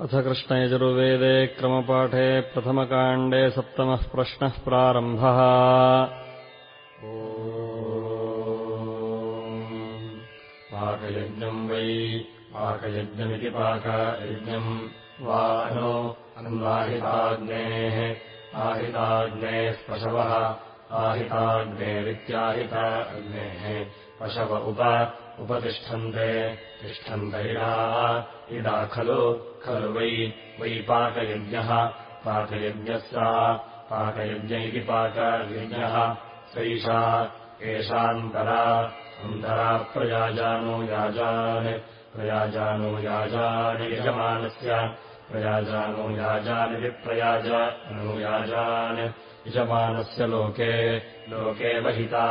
अथ कृष्णयजुर्वेदे क्रमपाठे प्रथमकाण्डे सप्तमः प्रश्नः प्रारम्भः। पाकयज्ञम् वै पाकयज्ञमिति पाकयज्ञम् वा नो अन्वाहिताग्नेः आहिताग्नेः पशवः आहिताग्नेरित्याहिता अग्नेः पशव उप उपतिष्ठन्ते तिष्ठन्त इडाः इडा खलु खलु वै पाकयज्ञः पाकयज्ञः सा पाकयज्ञ पाकयज्ञः सैषा एषान्तरा अन्तरा प्रयाजानो याजान् प्रयाजानो याजानि यजमानस्य प्रयाजानो याजानिति प्रयाजानुयाजान् यजमानस्य लोके लोके वहिता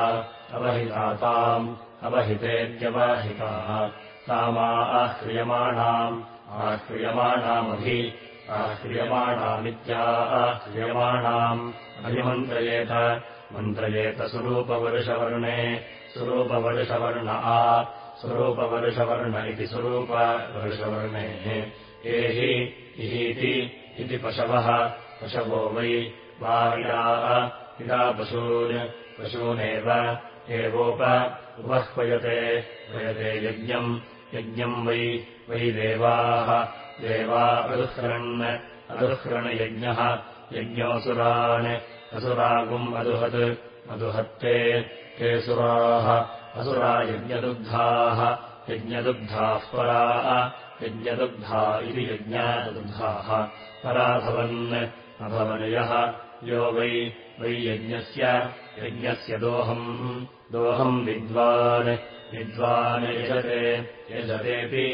अवहिता ताम् अवहितेत्यवहिताः तामा आह्रियमाणाम् आह्रियमाणामभि आह्रियमाणामित्या आह्रियमाणाम्। अभिमन्त्रयेत मन्त्रयेत स्वरूपवर्षवर्णे स्वरूपवर्षवर्ण आ स्वरूपवर्षवर्ण इति स्वरूपवर्षवर्णेः एहि इहीति इति पशवः पशवो वै वा इडाः इडा पशून् पशूनेव एवोप उपह्वयते वयते यज्ञम् यज्ञम् वै वै देवाः। देवा अदुह्रन् अदुह्रणयज्ञः यज्ञोऽसुरान् असुरागुम् अदुहत् मधुहत्ते ते सुराः। असुरा यज्ञदुग्धाः यज्ञदुग्धाः पराः यज्ञदुग्धा इति यज्ञादुग्धाः। पराभवन् अभवनयः यो वै वै यज्ञस्य यज्ञस्य दोहम् दोहम् विद्वान् विद्वान् यजते यजतेऽपि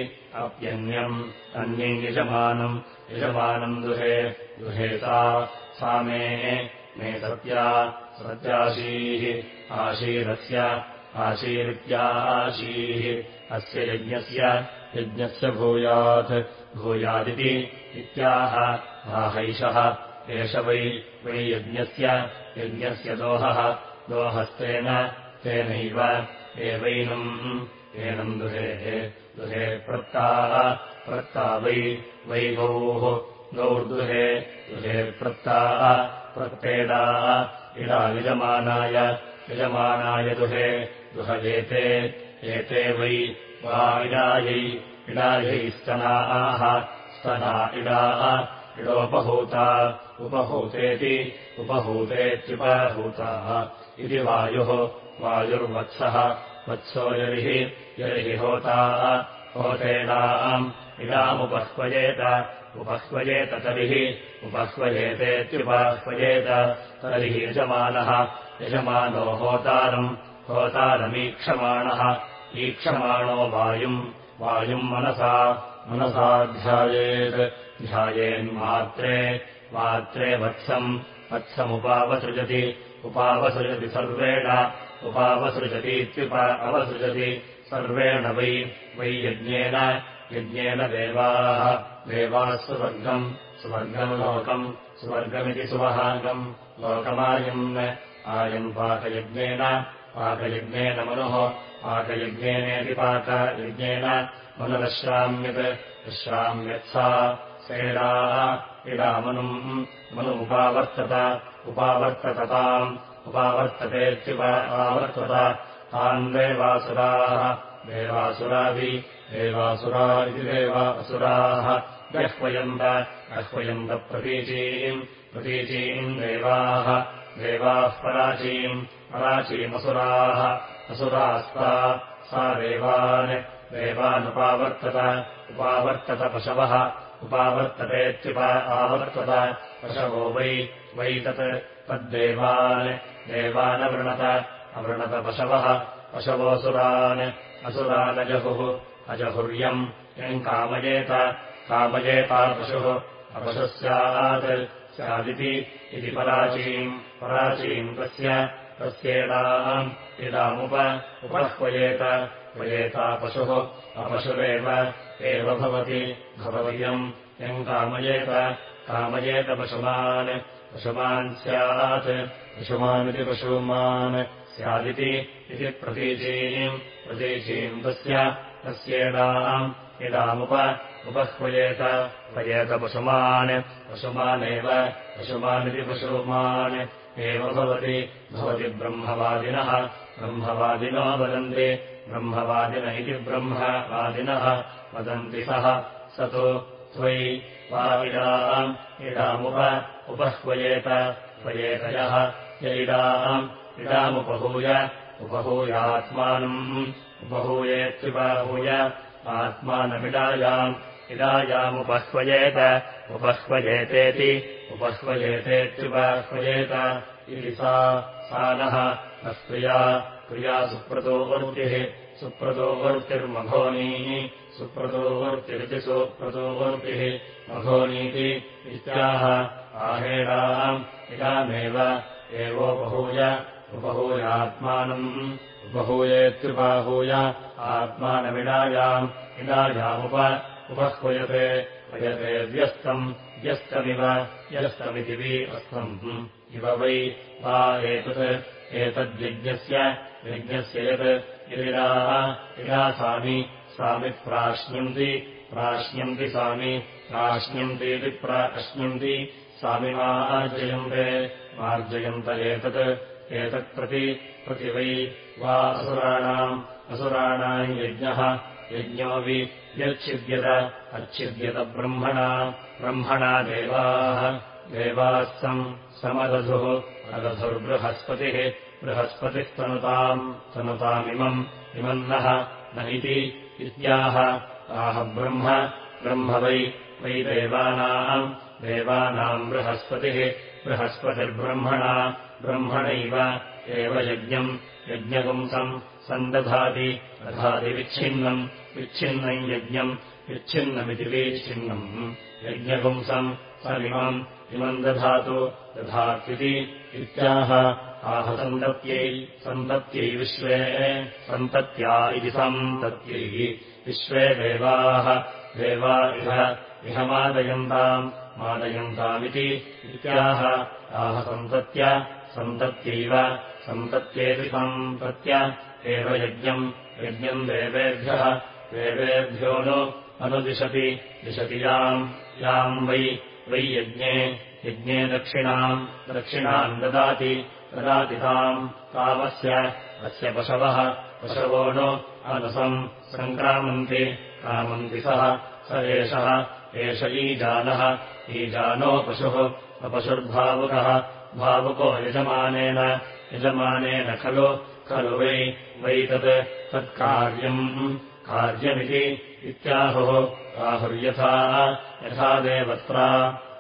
अप्यन्यम् अन्यम् यजमानम् यजमानम् दुहे दुहेता सा मे मे सत्या सत्याशीः आशीरस्य आशीरित्याशीः अस्य यज्ञस्य यज्ञस्य भूयात् भूयादिति इत्याह आहैषः एष वै वै यज्ञस्य यज्ञस्य दोहः दोहस्तेन तेनैव एवैनम् एनम् दुहेः दुहे प्रत्ताः प्रत्ता वै वै गौः गौर्दुहे दुहे प्रत्येडाः इडा यजमानाय यजमानाय दुहे दुहयेते एते वै वा इडायै इडायै स्तनाः स्तना इडाः इडोपहूता उपहूतेति उपहूतेत्युपहूताः इति वायुः। वायुर्वत्सः। वत्सो यर्हि यर्हि होताः। होतेडाम् इडामुपह्वयेत उपह्वयेत तर्हि उपह्वयेतेत्युपह्वयेत। तर्हि यजमानः। यजमानो होतारम्। होतारमीक्षमाणः। ईक्षमाणो वायुम्। वायुम् मनसा। मनसाध्यायेत् ध्यायेन्मात्रे। मात्रे वत्सम्। वत्समुपावसृजति उपावसृजति सर्वेण उपावसृजतीत्युप अवसृजति सर्वेण वै वै यज्ञेन यज्ञेन देवाः देवाः सुवर्गम् सुवर्गम् लोकम् सुवर्गमिति सुवहागम् लोकमायम् आयम् पाकयज्ञेन पाकयज्ञेन मनुः पाकयज्ञेनेति पाकयज्ञेन मनुरश्राम्यत् विश्राम्यत्सा सेडाः इडामनुम् मनुमुपावर्तत उपावर्ततताम्। उपावर्ततेत्युप आवर्तत। तान् देवासुराः देवासुरादि देवासुरा इति देवासुराः गह्वयन्त गह्वयन्तप्रतीचीम् प्रतीचीम् देवाः। देवाः पराचीम् पराचीमसुराः। असुरास्ता सा देवान्। देवानुपावर्तत उपावर्तत पशवः। उपावर्ततेत्युप आवर्तत। पशवो वै वै तत् तद्देवान् देवानवृणत अवृणत पशवः पशवोऽसुरान् असुरानजहुः अजहुर्यम् यम् कामयेत कामयेतापशुः अपशुः स्यात् स्यादिति इति पराचीम् पराचीम् तस्य तस्येडाम् इडामुप उपह्वयेत वयेता पशुः अपशुरेव एव भवति भवयम् यम् कामयेत कामयेत पशुमान् पशुमान् स्यात्। पशुमानिति पशुमान् स्यादिति इति प्रतीचीम्। प्रतीचीम् तस्य तस्येडाम् इडामुप उपह्वयेत भयेत पशुमान्। पशुमानेव पशुमानिति पशुमान्। एव भवति भवति ब्रह्मवादिनः। ब्रह्मवादिनो वदन्ति। ब्रह्मवादिन इति ब्रह्मवादिनः। वदन्ति सः स तु त्वयि वा इडाम् इडामुप उपह्वयेत त्वयेतयः य इडाम् उपहूयात्मानम् उपहूयेत्युपाहूय आत्मानमिडायाम् इडायामुपह्वयेत उपह्वयेतेति उपह्वयेतेत्युपाह्वयेत। इति सा सा नः अस्त्रिया प्रिया सुप्रतोवृत्तिः सुप्रतोवृत्तिर्मघोनीः सुप्रतोवृत्तिरिति सुप्रतोवृत्तिः मघोनीति इत्याह आहेडाम् इडामेव एवोपहूय उपहूयात्मानम् उपहूयेत्युपाहूय आत्मानमिडायाम् इडायामुप उपह्वयते वयते व्यस्तम् व्यस्तमिव व्यस्तमिति वि अस्तम्। इव वै वा एतत् एतद्यज्ञस्य यज्ञस्य यत् यदिडाः इडा सामि सामि प्राश्न्यन्ति प्राश्न्यन्ति सामि प्राश्न्यन्तीति प्राश्न्यन्ति सामिमार्जयन्ते मार्जयन्त एतत् एतत्प्रति प्रति वै वा असुराणाम् असुराणाम् यज्ञः यज्ञो वि व्यच्छिद्यत अच्छिद्यत ब्रह्मणा ब्रह्मणा देवाः देवाः सम् समदधुः अदधुर्बृहस्पतिः बृहस्पतिः तनुताम् तनुतामिमम् इमम् नः इति इत्याह। आह ब्रह्म ब्रह्म वै वै देवानाम् देवानाम् बृहस्पतिः बृहस्पतिर्ब्रह्मणा ब्रह्मणैव एव यज्ञम् यज्ञपुंसम् सन्दधाति दधाति विच्छिन्नम् विच्छिन्नम् यज्ञम् विच्छिन्नमिति विच्छिन्नम् यज्ञपुंसम् समिमम् इमम् दधातु दधात्विति इत्याह। आह सन्तत्यै सन्तत्यै विश्वे सन्तत्या इति सन्तत्यै विश्वे देवाः। देवा इह इह मादयन्ताम् मादयन्तामिति इत्याह। आह सन्तत्य सन्तत्यैव सन्तत्येति सन्तत्य एव यज्ञम् यज्ञम् देवेभ्यः देवेभ्यो नु अनुदिशति दिशति याम् याम् वै वै यज्ञे यज्ञे दक्षिणाम् दक्षिणाम् ददाति ददाति ताम् तामस्य अस्य पशवः पशवो नु अनुसम् सङ्क्रामन्ति क्रामन्ति सः स एषः एष ईजानः ईजानो पशुः अपशुर्भावुकः भावुको यजमानेन यजमानेन खलु खलु वै वै तत् तत्कार्यम् कार्यमिति इत्याहुः। आहुर्यथा यथा देवत्रा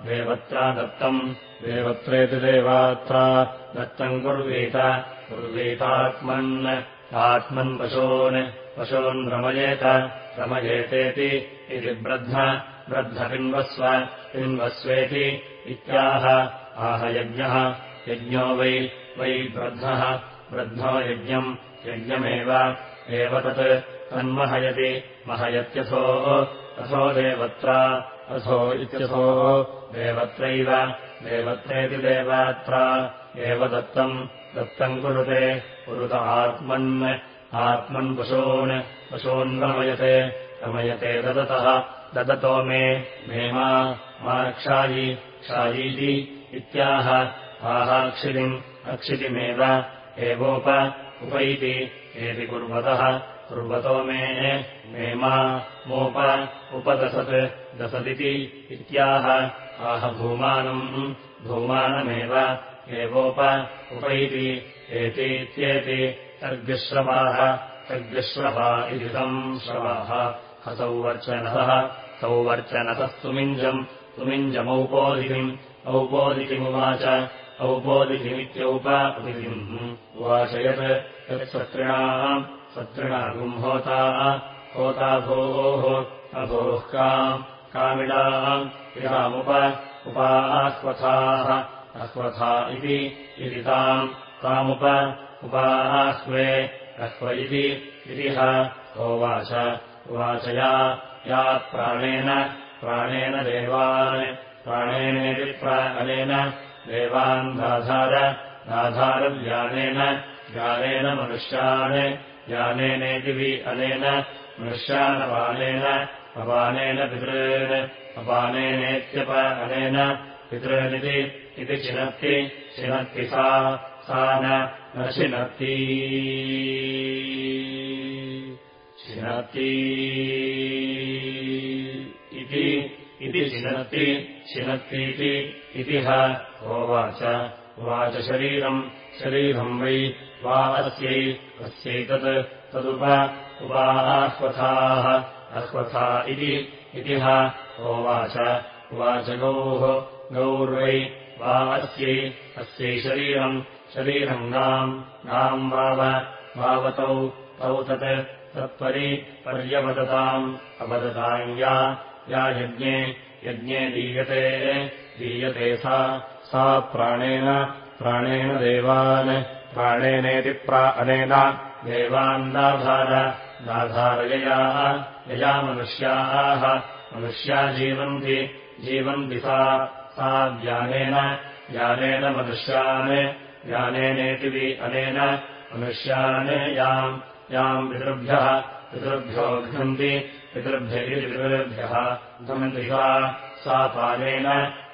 देवत्रा दत्तम्। देवत्रेति देवात्रा दत्तम् कुर्वीत। कुर्वीतात्मन् आत्मन् पशून् पशून् रमयेत। रमयेतेति इति ब्रध्न ब्रद्धपिन्वस्व पिन्वस्वेति इत्याह। आह यज्ञः यज्ञो वै वै ब्रध्नः ब्रध्नो यज्ञम् यज्ञमेव एव तत् तन्महयति महयत्यथो अथो देवत्रा अथो इत्यथो देवत्रैव देवत्रेति देवात्रा एव दत्तम् दत्तम् कुरुते कुरुत आत्मन् आत्मन् पशून् रमयते रमयते ददतः ददतो मे मा मा क्षायि क्षायीति इत्याह आहाक्षितिम् अक्षितिमेव एवोप उपैति एति कुर्वतः कुर्वतो मे मे मा मोप उपदसत् दसदिति इत्याह आह भूमानम् भूमानमेव एवोप उपैति एतीत्येति तर्ग्श्रवाः तर्ग्श्रवा इति तम् श्रवाः हसौवर्चनसः सौवर्चनसः सुमिञ्जम् सुमिञ्जमौपोदितिम् औपोदितिमुवाच औपोदितिमित्यौपादितिम् उवाच यत् यत् सत्रिणाम् सत्रिणागुम् होता होता भोः अभोः काम् कामिडाम् इडामुप उपास्वथाः अश्वथा इति ताम् तामुप उपाह्वे अह्व इति होवाच उवाच या या प्राणेन प्राणेन देवान् प्राणेनेति प्राणेन देवान् दाधार दाधारव्यानेन ज्ञानेन मनुष्यान् ज्ञानेनेति अनेन मनुष्यानपानेन अपानेन पितॄन् अपानेनेत्यप अनेन पितॄनिति इति चिनत्ति चिनत्ति सा सा न शिनत्ति शिनति इति शिनत्ति शिनत्तीति इति ह होवाच उवाच शरीरम् शरीरम् वै अस्यै अस्यैतत् तदुप उपाह्वथाः अह्वथा इति ह होवाच उवाच गौः गौर्वै वा अस्यै अस्यै शरीरम् शरीरम् गाम् गाम् वाव वावतौ तौ तत् तत्परि पर्यवदताम् अवदताम् या या यज्ञे यज्ञे दीयते दीयते सा सा प्राणेन प्राणेन देवान् प्राणेनेति प्रा अनेन। देवान् दाधार दाधारयया यया मनुष्याः। मनुष्या जीवन्ति जीवन्ति सा सा ज्ञानेन ज्ञानेन मनुष्यान्। ज्ञानेनेति अनेन मनुष्यान् याम् याम् पितृभ्यः पितृभ्यो घ्नन्ति पितृभ्यैति पितृभ्यः घ्नन्ति सा सा पानेन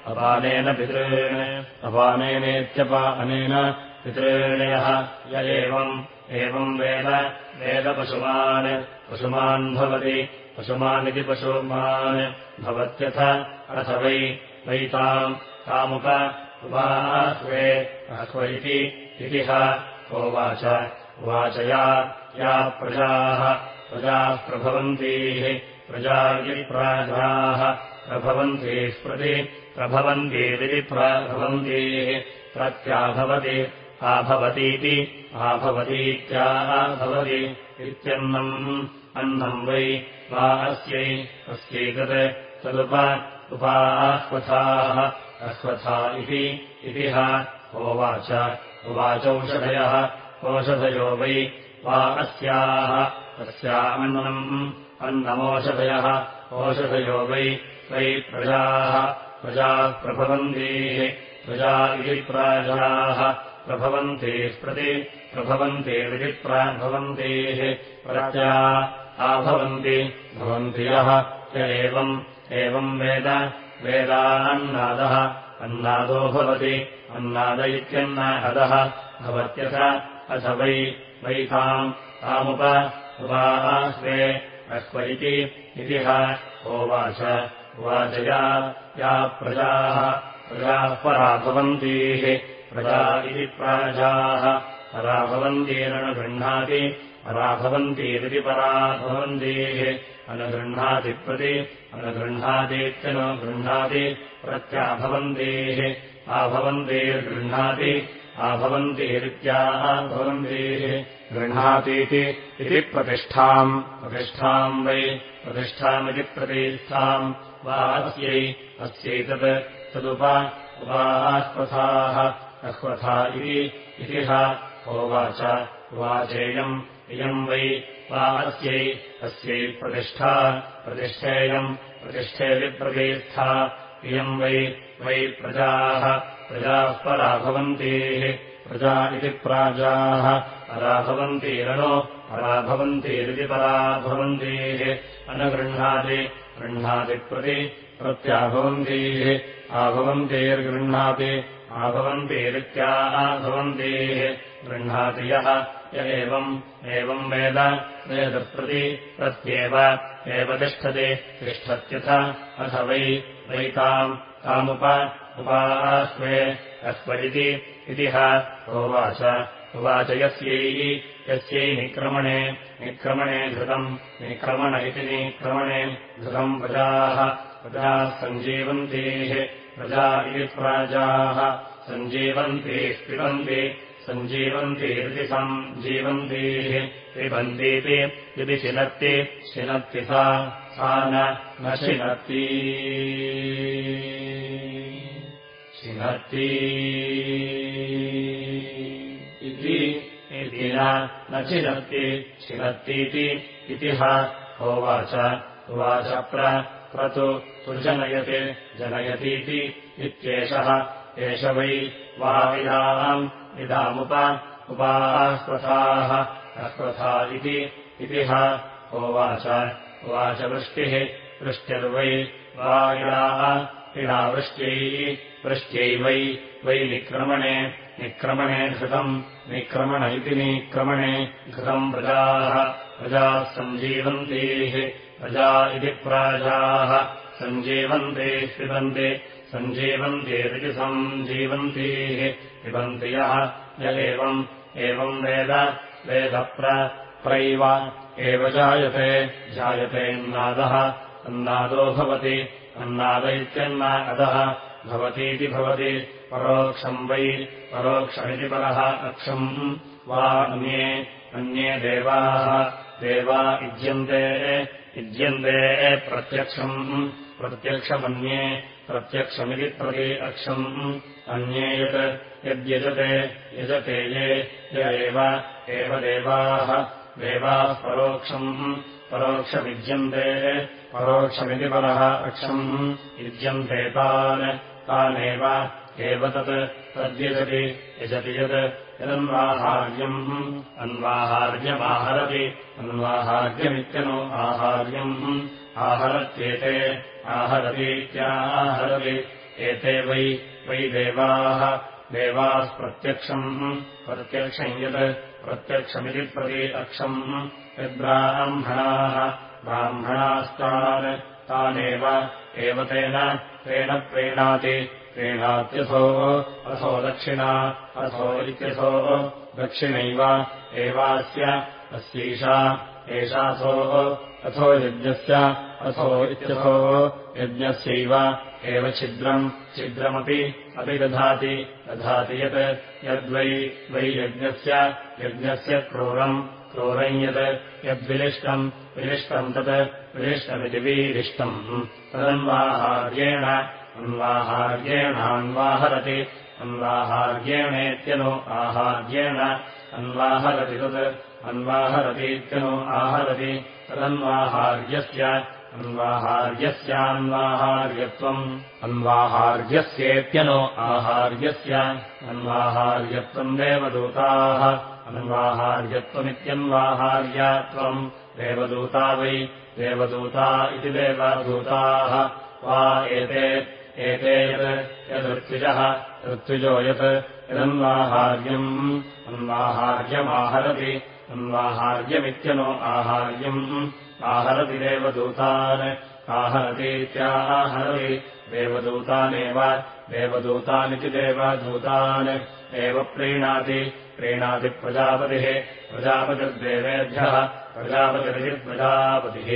अपानेन पितॄन्। अपानेनेत्यपा अनेन पितॄणयः य एवम् एवम् वेद वेदपशुमान् पशुमान् भवति पशुमानिति पशुमान् भवत्यथ अथ वै वै ताम् तामुप उपाह्वे अह्व इति ह होवाच उवाच या या प्रजाः प्रजाः प्रभवन्तीः प्रजा प्रभवन्तीः प्रति प्रभवन्तीरिति प्रभवन्तीः प्रत्याभवति आभवतीति आभवतीत्याभवति इत्यन्नम्। अन्नम् वै वा अस्यै अस्यैतत् तदुप इति ह होवाच उवाचौषधयः ओषधयो वै वा अस्याः अस्यामन्नम्। अन्नमोषधयः ओषधयो वै वै प्रजाः प्रजाः प्रभवन्तीः प्रजा इति प्राजाः प्रभवन्तीः प्रति प्राभवन्तीः प्रत्या आभवन्ति भवन्ति यः य एवम् एवम् वेद वेदान्नादः अन्नादो भवति अन्नाद इत्यन्नादः भवत्यथ अथ वै वै ताम् तामुप इति ह होवाच उवाच या या प्रजाः प्रजाः परा भवन्तीः प्रजा इति प्राजाः परा भवन्तीरनुगृह्णाति परा भवन्तीरिति परा भवन्तीः अनुगृह्णाति प्रति अनुगृह्णातीत्यनुगृह्णाति प्रत्याभवन्तीः आभवन्तीर्गृह्णाति आभवन्तीरित्याः भवन्तीः गृह्णातीति इति प्रतिष्ठाम् प्रतिष्ठाम् वै प्रतिष्ठामिति प्रतिष्ठाम् वा अस्यै अस्यैतत् तदुप उपाह्वथाः अह्वथा होवाच उवाचेयम् इयम् वै वा अस्यै अस्यै प्रतिष्ठा प्रतिष्ठेयम् प्रतिष्ठेतिप्रतिष्ठा इयम् वै वै प्रजाः प्रजाः परा भवन्तीः प्रजा इति प्राजाः पराभवन्तीरनो पराभवन्तीरिति परा भवन्तीः अनगृह्णाति गृह्णाति प्रति प्रत्याभवन्तीः आभवन्तीर्गृह्णाति आभवन्तीरित्याः भवन्तीः गृह्णाति यः य एवम् एवम् वेद वेदप्रति प्रत्येव एव तिष्ठति तिष्ठत्यथ अथ वै वै ताम् तामुप अह्व इति ह उवाच उवाच यस्यै यस्यै निक्रमणे निक्रमणे धृतम् निक्रमण इति निक्रमणे धृतम् प्रजाः प्रजाः सञ्जीवन्तीः प्रजा इति प्राजाः सञ्जीवन्तीः पिबन्ति सञ्जीवन्तीः पिबन्तीति यदि शिनत्ति शिनत्ति सा सा न शिनत्ति। शिनत्ति। इति न चिनत्ति शिनत्तीति इति ह होवाच उवाच प्र तु जनयति जनयतीति इत्येषः। एष वै वा इदाम् इदामुप उपास्वथाः अश्वथा इति ह। होवाच उवाच वृष्टिः वृष्ट्यर्वै वा इडाः इडावृष्ट्यै वृष्ट्यै वै वै निक्रमणे निक्रमणे घृतम् निक्रमण इति निक्रमणे घृतम् प्रजाः प्रजाः सञ्जीवन्तीः प्रजा इति प्राजाः। सञ्जीवन्ते पिबन्ति सञ्जीवन्तीरिति सञ्जीवन्तीः। पिबन्ति यः य एवम् एवम् वेद वेदप्रैव एव जायते जायतेऽन्नादः अन्नादो। भवति अन्नाद इत्यन्नादः भवतीति भवति परोक्षम् वै परोक्षमिति परः अक्षम्। वा अन्ये अन्ये देवाः देवा युज्यन्ते युज्यन्ते प्रत्यक्षम् प्रत्यक्षमन्ये प्रत्यक्षमिति प्रति अक्षम् अन्ये यत् यद्यजते यजते ये य एव देवाः देवाः परोक्षम्। परोक्षमिज्यन्ते परोक्षमिति परः अक्षम्। युज्यन्ते तान् तानेव एव तत् तद्यजति यजति यत् यदन्वाहार्यम् अन्वाहार्यमाहरति अन्वाहार्यमित्यनो आहार्यम् आहरत्येते आहरतीत्याहरति एते वै वै देवाः देवाःप्रत्यक्षम् प्रत्यक्षम् यत् प्रत्यक्षमिति प्रति अक्षम् यद्ब्राह्मणाः ब्राह्मणास्तान् तानेव एव तेन तेन प्रीणाति प्रीणात्यसो असो दक्षिणा असो इत्यसो दक्षिणैव एवास्य अस्यैषा एषासो अथो यज्ञस्य अथो इत्यसो यज्ञस्यैव एव छिद्रम् छिद्रमपि अपि दधाति दधाति यत् यद्वै वै यज्ञस्य यज्ञस्य क्रूरम् क्रूरम् यत् यद्विलिष्टम् विलिष्टम् तत् विलिष्टमिति वीरिष्टम् तदन्वाहार्येण अन्वाहार्येणान्वाहरति अन्वाहार्येणेत्यनो आहार्येण अन्वाहरति तत् अन्वाहरतीत्यनो आहरति तदन्वाहार्यस्य अन्वाहार्यस्यान्वाहार्यत्वम् अन्वाहार्यस्येत्यनो आहार्यस्य अन्वाहार्यत्वम् देवदूताः अन्वाहार्यत्वमित्यन्वाहार्यत्वम् देवदूता वै देवदूता इति देवदूताः वा एते एते यत् यदृत्विजः ऋत्विजो यत् यदन्वाहार्यम् अन्वाहार्यमाहरति अन्वाहार्यमित्यनो आहार्यम् आहरति देवदूतान् आहरतीत्याहरति देवदूतानेव देवदूतानिति देवदूतान् एव प्रीणाति प्रीणाति प्रजापतिः प्रजापतिर्देवेभ्यः प्रजापतिरिति प्रजापतिः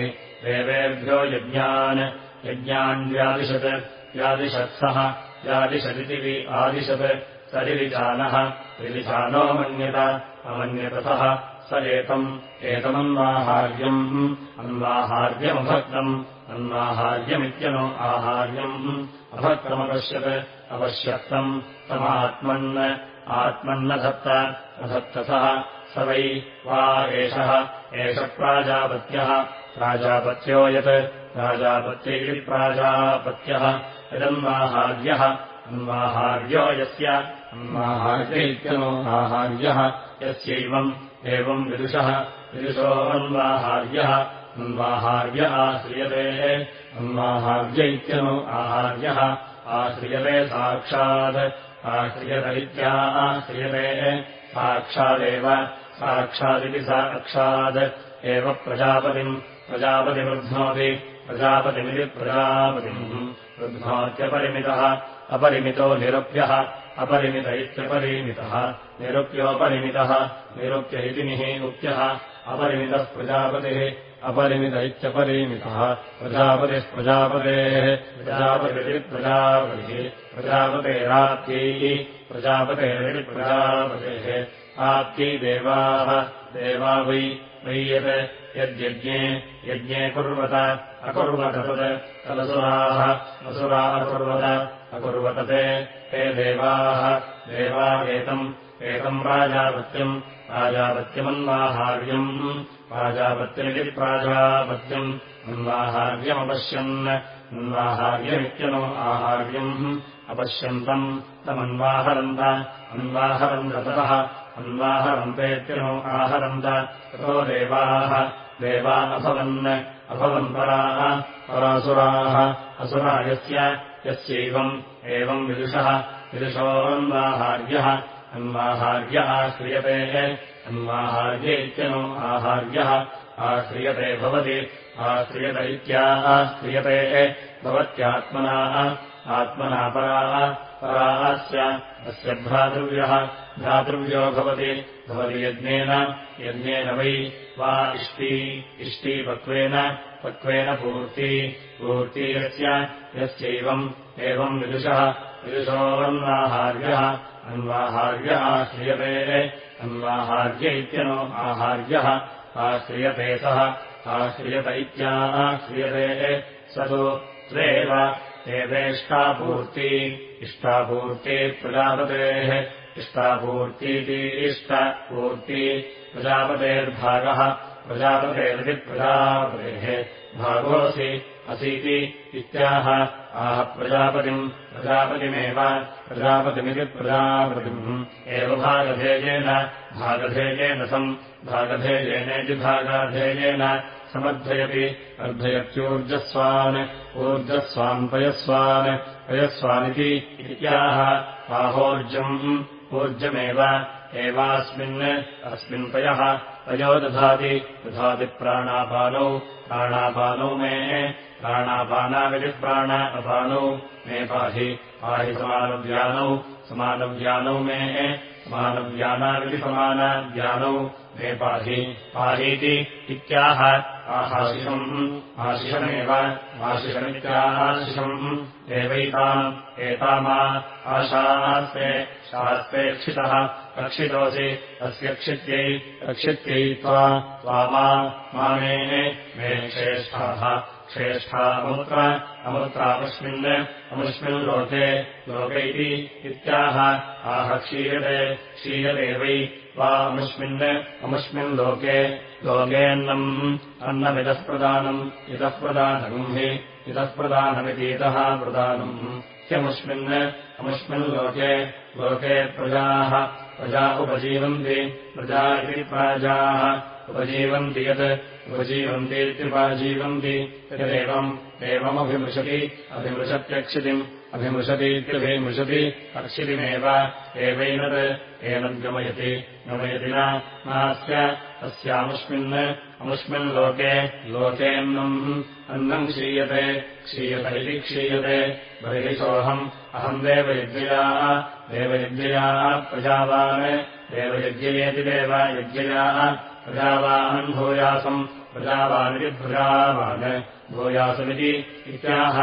देवेभ्यो यज्ञान् यज्ञान्व्यादिशत् व्यादिशत्सः व्यादिशदिति आदिशत् सरिविजानः त्रिविजानो मन्यत अमन्यतसः स एतम् एतमन्वाहार्यम् अन्वाहार्यमभक्तम् अन्वाहार्यमित्यनो आहार्यम् अभक्तमपश्यत् अपश्यत्तम् तमात्मन् आत्मन्नधत्त अधत्तसः स वै वा एषः एष प्राजापत्यः प्राजापत्यो यत् प्राजापत्यैः प्राजापत्यः यदन्वाहार्यः अन्वाहार्यो यस्य अन्वाहार्य इत्यनो आहार्यः यस्यैवम् एवम् विदुषः। विदुषोऽन्वाहार्यः अन्वाहार्य आश्रियते। अन्वाहार्य इत्यनो आहार्यः। आश्रियते साक्षात्। आश्रियत इत्या आश्रियते। साक्षादेव। साक्षादिति साक्षात् एव प्रजापतिम्। प्रजापतिवृध्नोति प्रजापतिमिति प्रजापतिम् वृध्नोत्यपरिमितः अपरिमितो निरुप्यः अपरिमित इत्यपरिमितः निरुप्योपरिमितः निरुप्य इति निरूप्यः अपरिमितः प्रजापतिः अपरिमित इत्यपरिमितः प्रजापतिः प्रजापतेः प्रजापतिरिति प्रजापतिः प्रजापतेरात्यै प्रजापतेरिति प्रजापतेः आत्यै देवाः देवा वै वै यत् यद्यज्ञे यज्ञे कुर्वत अकुर्वत तत् तदसुराः असुरा अकुर्वत अकुर्वत ते ते देवाः देवा एतम् एतम् प्राजापत्यम् प्राजापत्यमन्वाहार्यम् प्राजापत्यमिति प्राजापत्यम् अन्वाहार्यमपश्यन् अन्वाहार्यमित्यनो आहार्यम् अपश्यन्तम् तमन्वाहरन्त अन्वाहरन्ततः अन्वाहरन्तेत्यनो आहरन्त ततो देवाः देवा अभवन् अभवन् पराः परासुराः असुरा यस्य यस्यैवम् एवम् विदुषः विदुषोऽन्वाहार्यः अन्वाहार्यः क्रियते अन्वाहार्य इत्यनो आहार्यः आह्रियते भवति आह्रियत इत्याः क्रियते भवत्यात्मना आत्मना पराः परास्य अस्य भ्रातृव्यः। भ्रातृव्यो भवति। भवति यज्ञेन। यज्ञेन वै वा इष्टी। इष्टीपक्वेन पक्वेन। पूर्ति। पूर्ति यस्य। यस्यैवम्। एवम् विदुषः। विदुषोऽन्वाहार्यः अन्वाहार्यः। आह्रियते अन्वाहार्य इत्यनो आहार्यः। आश्रियते सः। आश्रियत इत्याश्रियते स तु त्वेव एवेष्टापूर्ति इष्टापूर्ति प्रजापतेः इष्टापूर्तीति इष्टपूर्ति प्रजापतेर्भागः प्रजापतेरिति प्रजापतेः भागोऽसि असीति इत्याह आह प्रजापतिम् प्रजापतिमेव प्रजापतिमिति प्रजापतिम्। एव भागधेयेन भागधेयेन सम् भागधेयेनेति भागाधेयेन समर्थयति अर्धयत्यूर्जस्वान् ऊर्जस्वान् पयस्वान् पयस्वानिति इत्याह। आहोर्जम् ऊर्जमेव। एवास्मिन् अस्मिन् पयः। पयो दधाति। दधाति प्राणापानौ। प्राणापानौ मे। प्राणापानाविति प्राणापानौ मे पाहि। पाहि समानव्यानौ। समानव्यानौ मे। समानव्यानाविति समानव्यानौ मे पाहि। पाहीति इत्याह। आहाशिषम्। आशिषमेव। आशिषमित्याहाशिषम् एवैताम् एतामा आशास्ते शास्ते क्षितः रक्षितोऽसि अस्य क्षित्यै रक्षित्यै त्वा मा मे मे श्रेष्ठाः। श्रेष्ठा अमुत्र अमुत्रामस्मिन् अमुष्मिन् लोके लोक इति इत्याह आह क्षीयते क्षीयते वै वा अमुष्मिन् अमुष्मिन् लोके लोकेऽन्नम् अन्नमिदः प्रदानम् इतः प्रदानम् हि इतः प्रदानमितीतः प्रदानम् ह्यमुष्मिन् अमुष्मिन् लोके प्रजाः प्रजा उपजीवन्ति प्रजा इति प्राजाः उपजीवन्ति यत् उपजीवन्तीत्युपाजीवन्ति यदेवम् एवमभिमृशति अभिमृशत्यक्षितिम् अभिमृशतीत्यभिमृशति अक्षितिमेव एवैनत् एनद्गमयति गमयति। नास्य अस्यामुष्मिन् अमुष्मिन् लोके। लोकेऽन्नम् अन्नम् क्षीयते। क्षीयत इति क्षीयते। बहिः सोऽहम् अहम् देवयज्ञया। देवयज्ञया प्रजावान्। देवयज्ञयेति देवयज्ञया प्रजावान् भूयासम् प्रजावानिति प्रजावान् भूयासमिति इत्याह।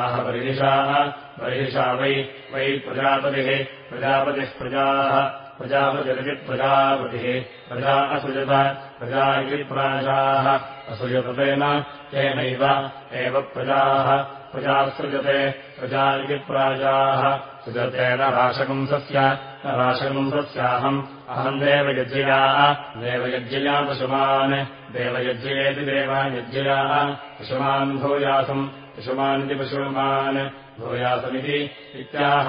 आह परिदिशाः। परिदिशा वै वै प्रजापतिः। प्रजापतिः प्रजाः। प्रजापतिरिति प्रजापतिः। प्रजा असृजत। प्रजा इति प्राजाः। असृजततेन तेनैव एव प्रजाः। प्रजासृजते प्रजा इति प्राजाः। सृजतेन राशकुंसस्य राशकुंसस्याहम् अहम् देवयज्ञया देवयज्ञया पशुमान् देवयज्ञयेति देवयज्ञया पशुमान् भूयासम् पशुमानिति पशुमान् भूयासमिति आह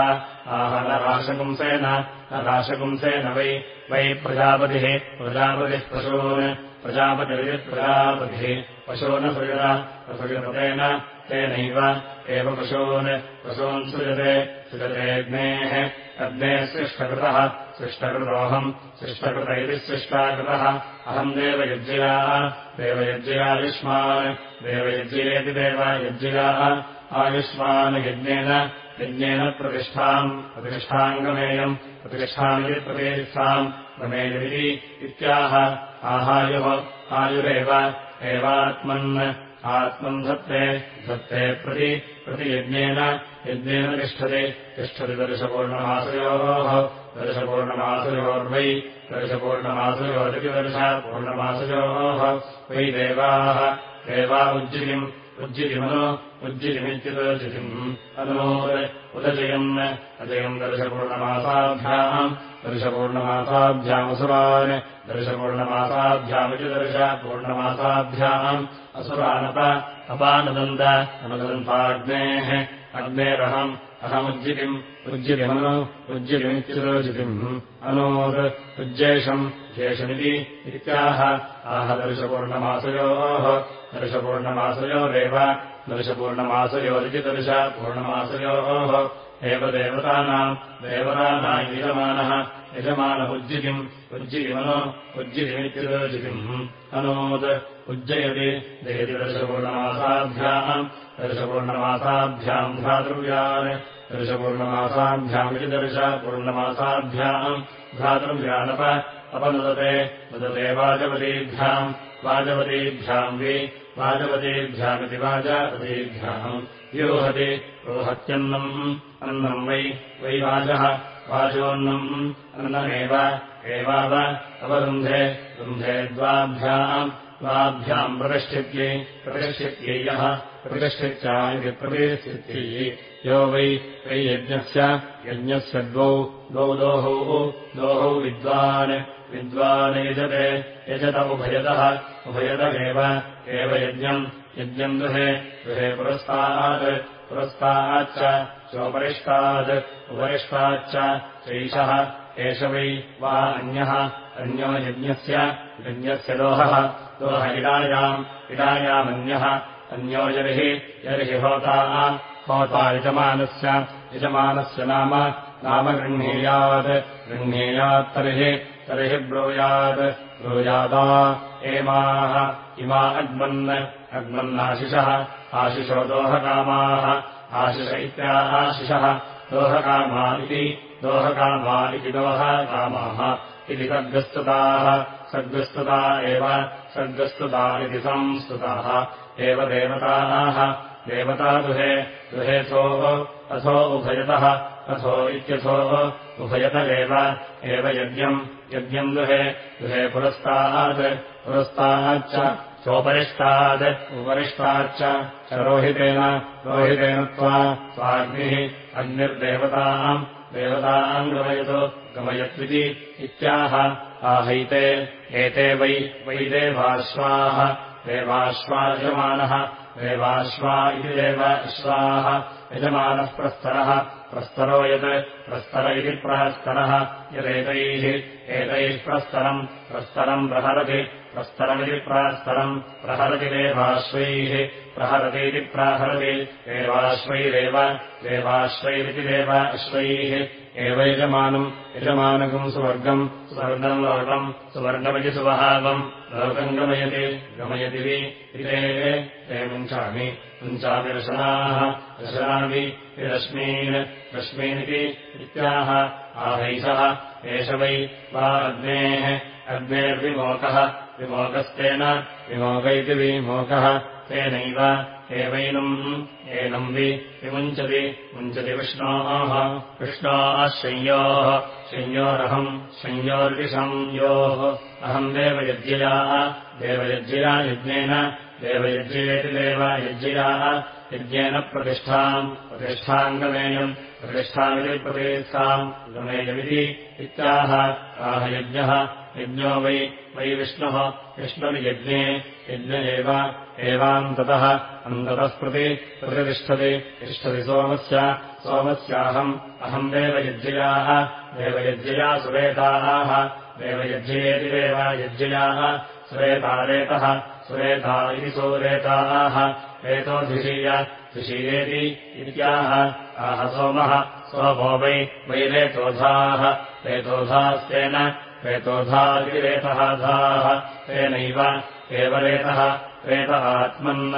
न राशकुंसेन न राशकुंसेन वै वै प्रजापतिः प्रजापतिः पशून् प्रजापतिरिति प्रजापतिः। पशून् सृजत प्रसृजतेन तेनैव एव पशून् पशून् सृजते सृजतेऽग्नेः अग्नेः सृष्टकृतः सृष्टकृतोऽहम् सृष्टकृत इति सृष्टाकृतः। अहम् देवयज्ञया देवयज्ञयायुष्मान् देवयज्ञयेति देवयज्ञयाः आयुष्मान् यज्ञेन यज्ञेन प्रतिष्ठाम् प्रतिष्ठाङ्गमेयम् प्रतिष्ठामिति प्रतिष्ठाम् गमेयमिति इत्याह। आहायुः आयुरेव एवात्मन् आत्मन् धत्ते धत्ते प्रति प्रतियज्ञेन यज्ञेन तिष्ठति तिष्ठति दर्शपूर्णमासयोः दर्शपूर्णमासयोर्वै दर्शपूर्णमासयोरिति दर्शपूर्णमासयोः वै देवाः देवा उज्जितिम् उज्जितिमनु उज्जितिमित्युदजितिम् अनोत्। उदजयन् अजयम् दर्शपूर्णमासाभ्याम् दर्शपूर्णमासाभ्यामसुरान् दर्शपूर्णमासाभ्यामिति दर्शपूर्णमासाभ्याम् असुरानप। अपानदन्त। अनुदन्ताग्नेः अग्नेरहम्। अहमुज्जितिम्। उज्जितिमनु उज्जितिमित्युरोजितिम् अनोद् उज्जेषम्। जेषमिति इत्याह। आह दर्शपूर्णमासयोः। दर्शपूर्णमासयोरेव दर्शपूर्णमासयोरिति दर्शपूर्णमासयोः एव देवतानाम् देवतानाम् यजमानः यजमान उज्जितिम् उज्जितिमनु उज्जितिमित्युरोजितिम् अनोद् उज्जयति देति दर्शपूर्णमासाभ्याम् दर्शपूर्णमासाभ्याम् भ्रातृव्यान् दर्शपूर्णमासाभ्यामिति दर्शपूर्णमासाभ्याम् भ्रातृव्यानप अपनुदते नुदते वाजपतीभ्याम् वाजपतीभ्याम् वि वाजपतीभ्यामिति वाजपतीभ्याम् व्यूहति रोहत्यन्नम् अन्नम् वै वै वाजः वाजोऽन्नम् अन्नमेव एवाव अवरुन्धे रुन्धे द्वाभ्याम् द्वाभ्याम् प्रतिष्ठित्यै प्रतिष्ठित्यै यः प्रतिष्ठित्या इति प्रतिष्ठित्यै। यो वै वै यज्ञस्य यज्ञस्य द्वौ द्वौ दोहौ दोहौ विद्वान् विद्वान् यजते यजत उभयतः उभयतमेव एव यज्ञम् यज्ञम् दुहे गृहे पुरस्तात् पुरस्ताच्च चोपरिष्टात् उपरिष्टाच्च चैषः एष वै वा अन्यः अन्यो यज्ञस्य यज्ञस्य दोहः दोह इडायाम् इडायामन्यः। अन्यो यर्हि यर्हि होता होता यजमानस्य यजमानस्य नाम नाम गृह्णीयात्। गृह्णीयात् तर्हि तर्हि ब्रूयात् ब्रूयादा। एमाः इमा अग्मन् अग्मन्नाशिषः आशिषो दोहकामाः। आशिष इत्याशिषः दोहकामा इति दोहकामा इति दोहकामाः। इति सद्गस्तुताः सद्गस्तुता एव सद्गस्तुता इति संस्तुताः एव देवताः देवता दुहे। दुहेथोः अथो उभयतः। अथो इत्यथो उभयत एव। यज्ञम्। यज्ञम् दुहे। दुहे पुरस्तात्। पुरस्ताच्च चोपरिष्टात् उपरिष्टाच्च रोहितेन। रोहितेन त्वा स्वाग्निः। अग्निर्देवताम् देवताम् गमयतु गमयत्विति इत्याह। आहैते एते वै वै देवाश्वाः। देवाश्वा यजमानः देवाश्वा इति देव अश्वाः यजमानः प्रस्तरः प्रस्तरो यत् प्रस्तर इति प्रस्तरः यदेतैः एतैः प्रस्तरम् प्रस्तरम् प्रहरति प्रस्तरमिति प्रास्तरम् प्रहरति देवाश्वैः प्रहरतीति प्राहरति देवाश्वैरेव देवाश्वैरिति देव अश्वैः एव यजमानम् यजमानकम् सुवर्गम् सुवर्गम् लोकम् सुवर्गमिति सुवहागम् लोकम् गमयति गमयति वि इते ते मुञ्चामि मुञ्चामि रशनाः रशनामि रश्मीन् रश्मीनिति इत्याह आहैषः एष वै वा अग्नेः अग्नेर्विमोकः विमोकस्तेन विमोक इति विमोकः तेनैव एवैनम् एनम् वि विमुञ्चति मुञ्चति विष्णोः विष्णोः संयोः संयोरहम् संयोरिति संयोः अहम् देवयज्ञया देवयज्ञया यज्ञेन देवयज्ञेति देवयज्ञया यज्ञेन प्रतिष्ठाम् प्रतिष्ठाङ्गमेयम् प्रतिष्ठामिति प्रतिष्ठाम् गमेयमिति इत्याह आह यज्ञः यज्ञो वै वै विष्णुः। विष्णुर्यज्ञे यज्ञ एव एवान्ततः अन्ततःस्प्रति प्रतिष्ठति तिष्ठति सोमस्य सोमस्याहम्। अहम् देवयज्ञयाः देवयज्ञया सुरेताः। देवयज्ञयेति देवयज्ञयाः सुरेतारेतः सुरेता इति सुरेताः। रेतोधिषीय धिषीयेति इत्याह। आह सोमः सोमो वै वै रेतोधाः रेतोधास्तेन रेतोधा इति रेतः धाः तेनैव एव रेतः रेत आत्मन्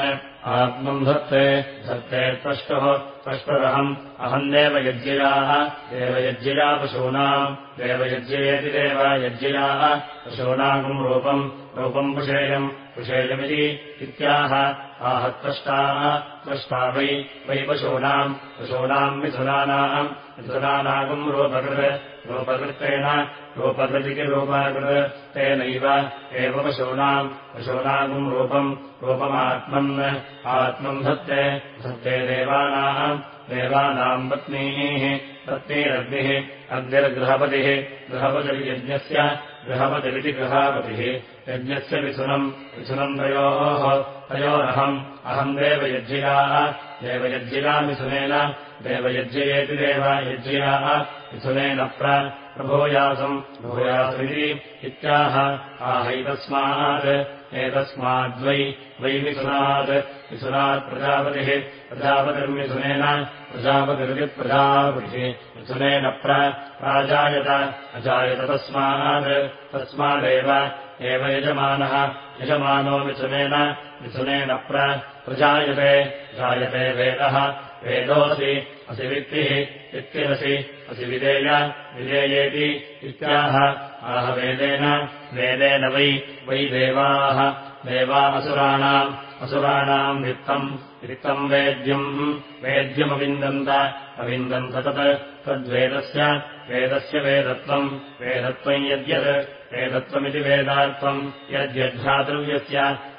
आत्मम् धत्ते धत्ते त्वष्टुः त्वष्टुरहम् अहम् देवयज्ञयाः देवयज्ञया पशूनाम् देवयज्ञयेति देवयज्ञयाः पशूनागम् रूपम् रूपम् पुषेयम् पुषेयमिति इत्याह आह त्वष्टाः त्वष्टा वै वै पशूनाम् पशूनाम् मिथुनानाम् मिथुनानागम् रूपकृत् रूपकृत्तेन रूपकृतिति रूपाकृत् तेनैव एव पशूनाम् रूपम् रूपमात्मन् आत्मम् धत्ते धत्ते देवानाम् देवानाम् पत्नीः पत्नीरग्निः अग्निर्गृहपतिः गृहपतिर्यज्ञस्य गृहपतिरिति गृहापतिः यज्ञस्य मिथुनम् मिथुनम् तयोः तयोरहम् अहम् देवयज्ञयाः देवयज्ञिरामिथुनेन देवयज्ञयेति देव यज्ञियाः मिथुनेन प्रभूयासम्। भूयासमिति इत्याह। आहैतस्मात् एतस्माद्वै वै मिथुनात् मिथुनात् प्रजापतिः। प्रजापतिर्मिथुनेन प्रजापतिरिति प्रजापतिः मिथुनेन प्राजायत। अजायत तस्मात्। तस्मादेव। एव यजमानः। यजमानो मिथुनेन मिथुनेन प्रजायते। जायते वेदः। वेदोऽसि असि वित्तिः वित्तिरसि असि विधेय विधेयेति इत्याह। आह वेदेन वेदेन वै वै देवाः देवा असुराणाम् वित्तम् वित्तम् वेद्यम् वेद्यमविन्दन्त अविन्दन्त तत् तद्वेदस्य वेदस्य वेदत्वम् वेदत्वम् यद्यत् वेदत्वमिति वेदार्थम् यद्यद्ध्रातृव्यस्य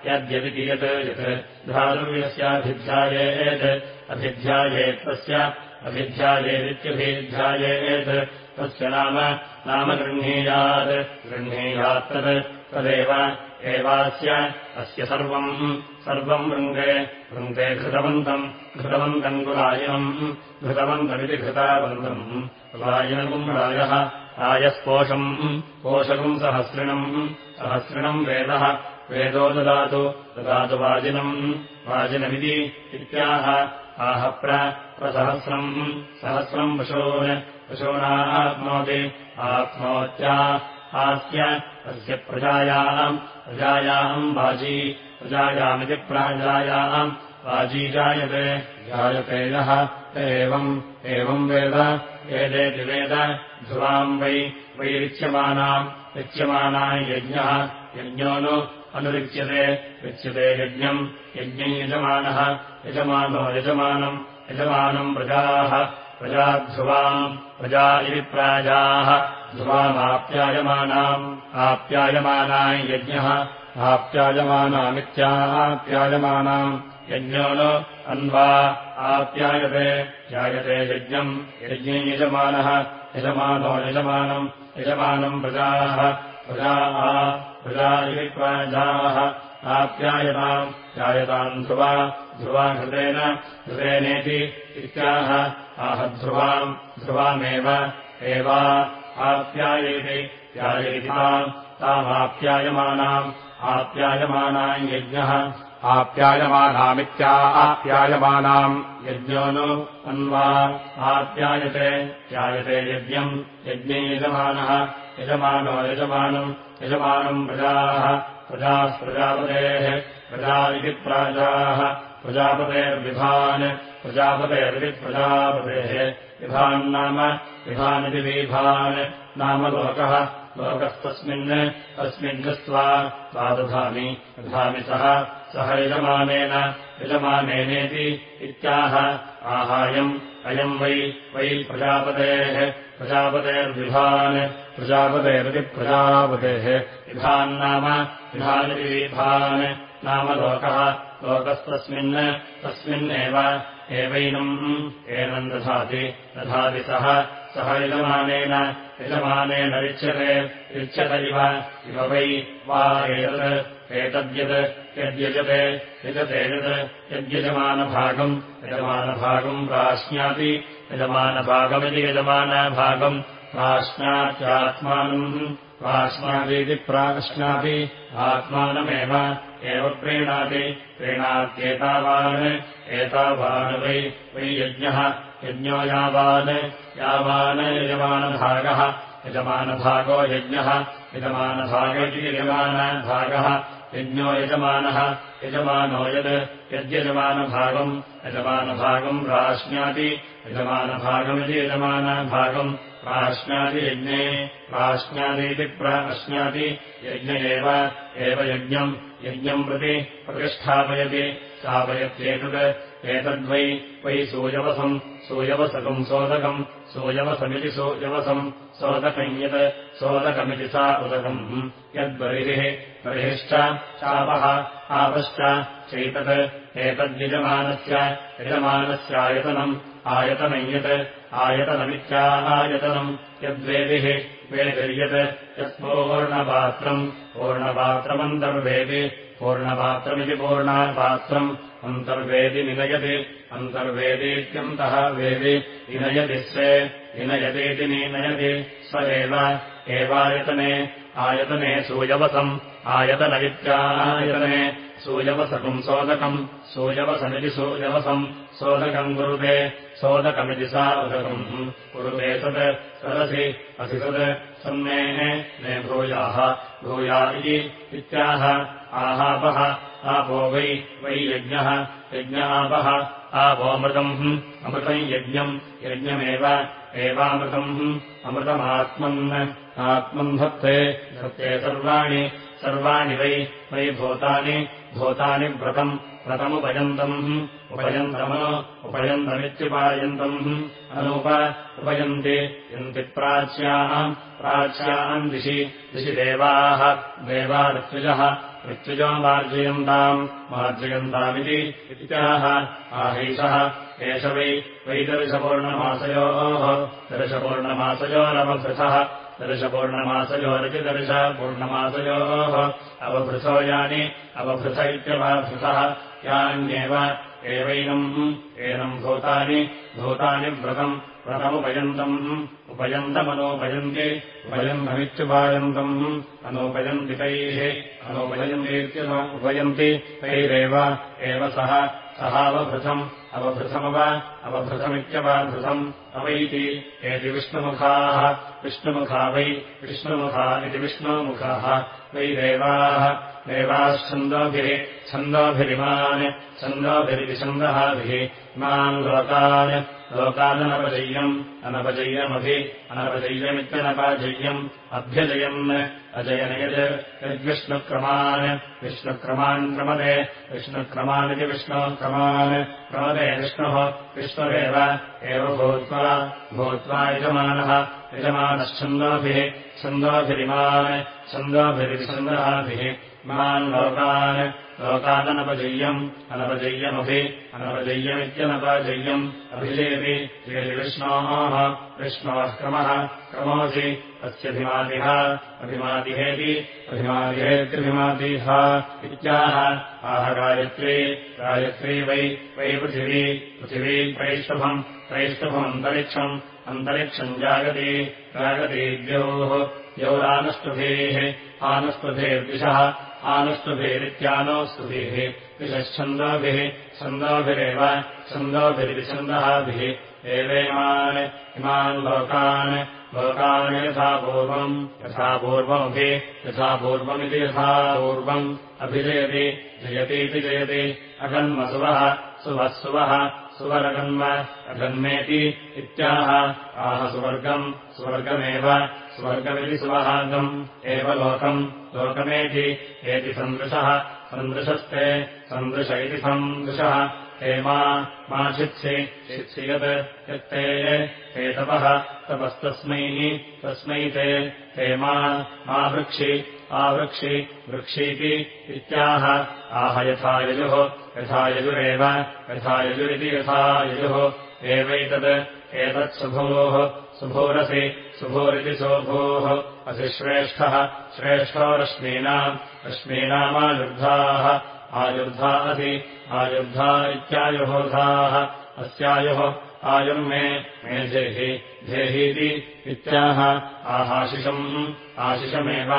यद्यदिति यत् यत् धातृव्यस्याभिध्यायेत् अभिध्यायेत्तस्य अभिध्यायेदित्यभिध्यायेत् तस्य नाम नाम गृह्णीयात् गृह्णीयात् तत् तदेव एवास्य अस्य सर्वम्। सर्वम् वृङ्गे वृङ्गे घृतवन्तम्। घृतवन्तम् कुलायनम्। घृतवन्तमिति घृतावन्तम्। कुलायनकुम् रायः रायस्पोषम् पोषकम् सहस्रिणम्। सहस्रिणम् वेदः। वेदो ददातु। ददातु वाजिनम्। वाजिनमिति इत्याह आह प्रसहस्रम् सहस्रम् पशून् पशूनाप्नोति आप्नोत्या आस्य अस्य प्रजायाम् प्रजायाम् वाजी प्रजायामिति प्राजायाम् वाजी जायते जायते यः एवम् एवम् वेद वेदेति वेद ध्रुवाम् वै वैरिच्यमानाम् रिच्यमानाय यज्ञः यज्ञो नु अनुरिच्यते रिच्यते यज्ञम्। यज्ञम् यजमानः। यजमानो यजमानम्। यजमानम् प्रजाः। प्रजाध्रुवाम्। प्रजा इति प्राजाः ध्रुवामाप्यायमानाम्। आप्यायमानाय यज्ञः। आप्यायमानामित्याप्यायमानाम्। यज्ञो नु अन्वा आप्यायते। ध्यायते यज्ञम्। यज्ञम् यजमानः। यजमानो यजमानम्। यजमानम् प्रजाः। प्रजाः प्राजाः आप्यायताम् ध्यायताम् ध्रुवा ध्रुवा घृतेन घृतेनेति इत्याह आहध्रुवाम् ध्रुवामेव एवा आप्यायेति ताम् तामाप्यायमानाम् आप्यायमानाम् यज्ञः आप्यायमानामित्या आप्यायमानाम् यज्ञो नु अन्वा आप्यायते ध्यायते यज्ञम् यज्ञे यजमानः यजमानो यजमानम् यजमानम् प्रजाः प्रजाः प्रजापतेः प्रजा इति प्राजाः प्रजापतेर्विभान् प्रजापतेरिति प्रजापतेः विभान्नाम विभानिति विभान् नाम लोकः लोकस्तस्मिन् तस्मिन्नस्त्वा त्वादधामि दधामि सः सह यजमानेन यजमानेनेति इत्याह आहायम् अयम् वै वै प्रजापतेः प्रजापतेर्विभान् प्रजापतेरिति प्रजापतेः। विभान्नाम विभानिति विभान् नाम लोकः लोकस्तस्मिन् तस्मिन्नेव एवैनम् एनम् दधाति। दधाति सः सह यजमानेन यजमानेन रिच्यते रिच्यत इव इव वै वा एतत् एतद्यत् यद्यजते यजते यत् यद्यजमानभागम् यजमानभागम् प्राश्नाति यजमानभागमिति यजमानभागम् प्राश्नात्यात्मानम् प्राश्नातीति प्राश्नाति आत्मानमेव एव प्रीणाति प्रीणात्येतावान् एतावान् यज्ञः यज्ञो यावान् यावान् यजमानभागः यजमानभागो यज्ञः यजमानभाग इति यजमानभागः यज्ञो यजमानः यजमानो यद् यद्यजमानभागम् यजमानभागम् प्राश्नाति यजमानभागमिति यजमानभागम् प्राश्नाति यज्ञे प्राश्नातीति प्राश्नाति यज्ञ एव यज्ञम् यज्ञम् प्रति प्रतिष्ठापयति स्थापयत्येतत् एतद्वै वै सूयवसम् सूयवसकम् सोदकम् सूयवसमिति सूयवसम् सोदकम् यत् सोदकमिति सा उदकम्। यद्बर्हिः बर्हिश्च चापः आपश्च चैतत् एतद्यजमानस्य यजमानस्यायतनम् आयतनम् यत् आयतनमित्यायतनम् यद्वेदिः वेदिर्यत् यत्पूर्णपात्रम् पूर्णपात्रमन्तर्वेदि पूर्णपात्रमिति पूर्णापात्रम्। अन्तर्वेदि निनयति। अन्तर्वेदीत्यन्तः वेदि। विनयति स्वे। विनयतीति निनयति। स एव। एवायतने। आयतने सूयवसम्। आयतनवित्यायतने सूयवसकम् सोदकम्। सूयवसमिति सूयवसम्। सोदकम् कुरुते सोदकमिति साधकम् कुरुते सत् सदसि असि सत् सन्नेः ने भूयाः। भूया इति इत्याह आहापः आपो वै वै यज्ञः। यज्ञ आपः आपोऽमृतम् अमृतम् यज्ञम् यज्ञमेव एवामृतम्। अमृतमात्मन् आत्मन् धत्ते धत्ते सर्वाणि सर्वाणि वै वै भूतानि भूतानि व्रतम् व्रतमुपयन्तम् उपयन्तमनु उपयन्तमित्युपायन्तम्। अनुप उपयन्ति यन्ति प्राच्याम् प्राच्याम् दिशि दिशि देवाः। देवा ऋत्विजः ऋत्विजो मार्जयन्ताम्। मार्जयन्तामिति इत्याह। आहैषः एष वै वैदर्शपूर्णमासयोः दर्शपूर्णमासयोरवभृथः दर्शपूर्णमासयोरिति दर्शपूर्णमासयोः अवभृथो यानि अवभृथ इत्यवभृथः यान्येव एवैनम् एनम् भूतानि भूतानि व्रतम् व्रतमुपयन्तम् उपयन्तमनोपयन्ति उपयन्तमित्युपायन्तम् अनोपयन्ति तैः अनोपयन्तीत्य उपयन्ति तैरेव एव सः सहावभृथम् अवभृथमव अवभृथमित्यवभृथम् अवैति एति विष्णुमुखाः विष्णुमुखा वै विष्णुमुखा इति विष्णुमुखाः वै देवाः देवाश्छन्दोभिः छन्दोभिरिमान् छन्दोभिरिति छन्दःभिः इमान् लोकान् लोकादनपजय्यम् अनपजय्यमभि अनपजय्यमित्यनपजय्यम् अभ्यजयन् अजयन यद् यद्विष्णुक्रमान् विष्णुक्रमान् क्रमदे विष्णुक्रमानिति विष्णुक्रमान् क्रमदे विष्णुः विष्णुरेव एव भूत्वा भूत्वा यजमानः यजमानश्छन्दोभिः छन्दोभिरिमान् छन्दोभिरिति छन्दःभिः इमान् लोकान् लोकादनपजय्यम् अनपजय्यमभि अनपजय्यमित्यनपजय्यम् अभिजेति यदि विष्णोः क्रमः क्रमोऽसि अस्यभिमातिः अभिमातिहेति अभिमातिहेत्यभिमातिः इत्याह आह गायत्री गायत्री वै वै पृथिवी पृथिवी त्रैष्टभम् त्रैष्टभमन्तरिक्षम् अन्तरिक्षम् जागति जागति द्यौः द्यौरानस्तुभिः आनस्तुभिर्दिशः आनस्तुभिरित्यानोस्तुभिः दिशच्छन्दोभिः छन्दोभिरेव छन्दोभिरितिछन्दःभिः एवेमान् इमान् लोकान् लोकान् यथा पूर्वम् यथा पूर्वमभि यथा पूर्वमिति यथा पूर्वम् अभिजयति जयतीति जयति अगन्मसुवः सुवः सुवः सुवरगन्म अगन्मेति इत्याह। आह सुवर्गम् स्वर्गमेव स्वर्गमिति सुवहागम्। एव लोकम् लोकमेति एति सन्दृशः सन्दृशस्ते सन्दृश इति सन्दृशः। हे मा चित्सि चित्सि यत् यत्ते हे तपः तपस्तस्मै तस्मै ते। हे मा मा वृक्षि आवृक्षि वृक्षीति इत्याह। आह यथा यजुः यथा यजुरेव यथा यजुरिति यथा यजुः एवैतत् एतत्सुभोः सुभोरसि सुभोरिति सोभोः। असि श्रेष्ठः श्रेष्ठो रश्मीनाम् रश्मीनामायुर्धाः। आयुर्धा असि आयुर्धा इत्यायुहोधाः अस्यायुः आयुर्मे मे धेहि धेहीति इत्याह। आहाशिषम् आशिषमेव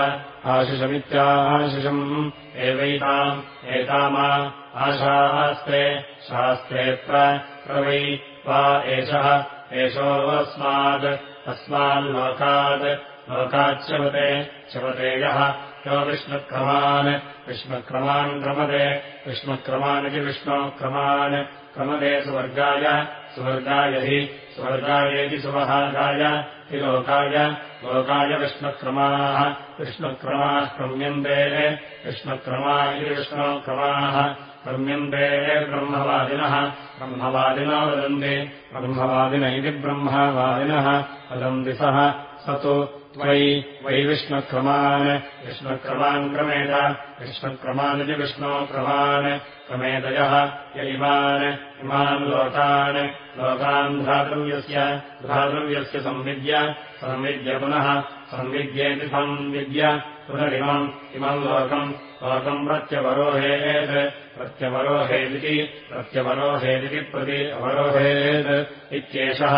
आशिषमित्याशिषम् एवैताम् एतामा आशास्ते शास्त्रेऽत्र प्रवै वा एषः एषोऽस्मात् अस्माल्लोकात् लोकाच्चवते चवते यः। यो विष्णुक्रमान्। विष्णुक्रमान् क्रमदे। विष्णुक्रमानिति विष्णुक्रमान् क्रमदे सुवर्गाय। सुवर्गाय हि स्वर्गायेति सुवहागाय। हि लोकाय। लोकाय विष्णुक्रमाः। विष्णुक्रमाः क्रम्यन्ते। विष्णुक्रमा इति विष्णुक्रमाः क्रम्यन्ते ब्रह्मवादिनः ब्रह्मवादिनो वदन्ति ब्रह्मवादिन इति ब्रह्मवादिनः वदन्ति सः स तु त्वयि वै विष्णुक्रमान् विष्णुक्रमान् क्रमेण विष्णुक्रमानिति विष्णोक्रमान् क्रमेदयः य इमान् लोकान् लोकान् भ्रातृव्यस्य भ्रातृव्यस्य संविद्य संविद्य पुनः संविद्येति संविद्य पुनरिमम् इमम् लोकम् लोकम् प्रत्यवरोहेत् प्रत्यवरोहेदिति प्रत्यवरोहेदिति प्रति अवरोहेत् इत्येषः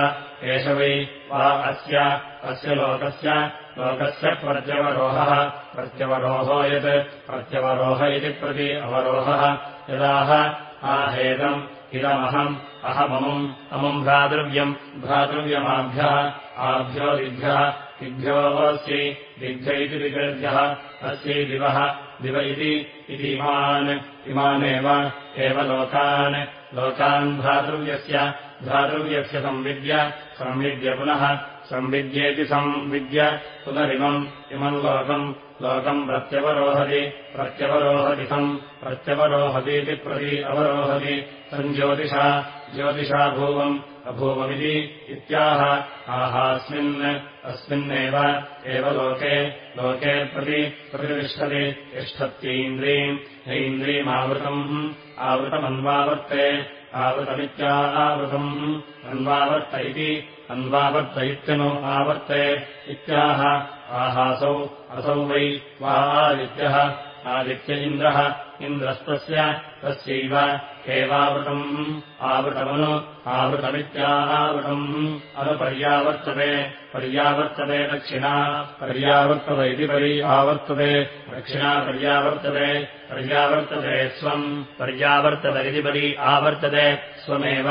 एष वै वा अस्य अस्य लोकस्य लोकस्य प्रत्यवरोहः प्रत्यवरोहो यत् प्रत्यवरोह इति प्रति अवरोहः यदाह आहेदम् इदमहम् अहममुम् अमुम् भ्रातृव्यम् भ्रातृव्यमाभ्यः आभ्यो दिभ्यः दिग्भ्योऽस्यै दिग्भ्य इति दिग्भ्यः अस्यै दिवः दिव इति इमान् इमानेव एव लोकान्। लोकान् भ्रातृव्यस्य भ्रातृव्यस्य संविद्य संविद्य पुनः संविद्येति संविद्य पुनरिमम् इमम् लोकम् लोकम् प्रत्यवरोहति प्रत्यवरोहतिथम् प्रत्यवरोहतीति प्रति अवरोहति। सञ्ज्योतिषा ज्योतिषा भूवम् अभूवमिति इत्याह। आहास्मिन् अस्मिन्नेव एव लोके लोके प्रति प्रतिष्ठति तिष्ठत्यैन्द्रीम् हैन्द्रीमावृतम् आवृतमन्वावर्ते आवृतमित्या आवृतम् अन्वावर्त इति अन्वावर्त इत्यनु आवर्ते इत्याह आहासौ असौ वै वा आदित्यः आदित्य इन्द्रः इन्द्रस्तस्य तस्यैव एवावृतम्। आवृतमनु आवृतमित्यावृतम् अनुपर्यावर्तते पर्यावर्तते दक्षिणा पर्यावर्तत इति परि आवर्तते। दक्षिणा पर्यावर्तते पर्यावर्तते स्वम्। पर्यावर्तत इति परि आवर्तते स्वमेव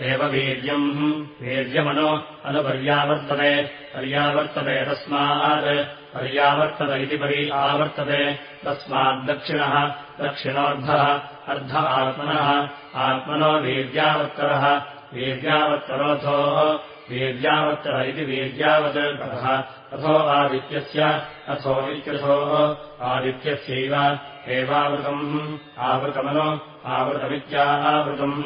एव वीर्यम्। वीर्यमनु अनुपर्यावर्तते पर्यावर्तते तस्मात् पर्यावर्तत इति परि आवर्तते तस्माद्दक्षिणः दक्षिणोऽर्धः अर्ध आत्मनः आत्मनो वीर्यावत्तरः वीर्यावत्तरोऽथो वीर्यावत्तर इति वीर्यावतः अथो आदित्यस्य अथो इत्यथो आदित्यस्यैव एवावृतम् आवृतमनु आवृतमित्यावृतम्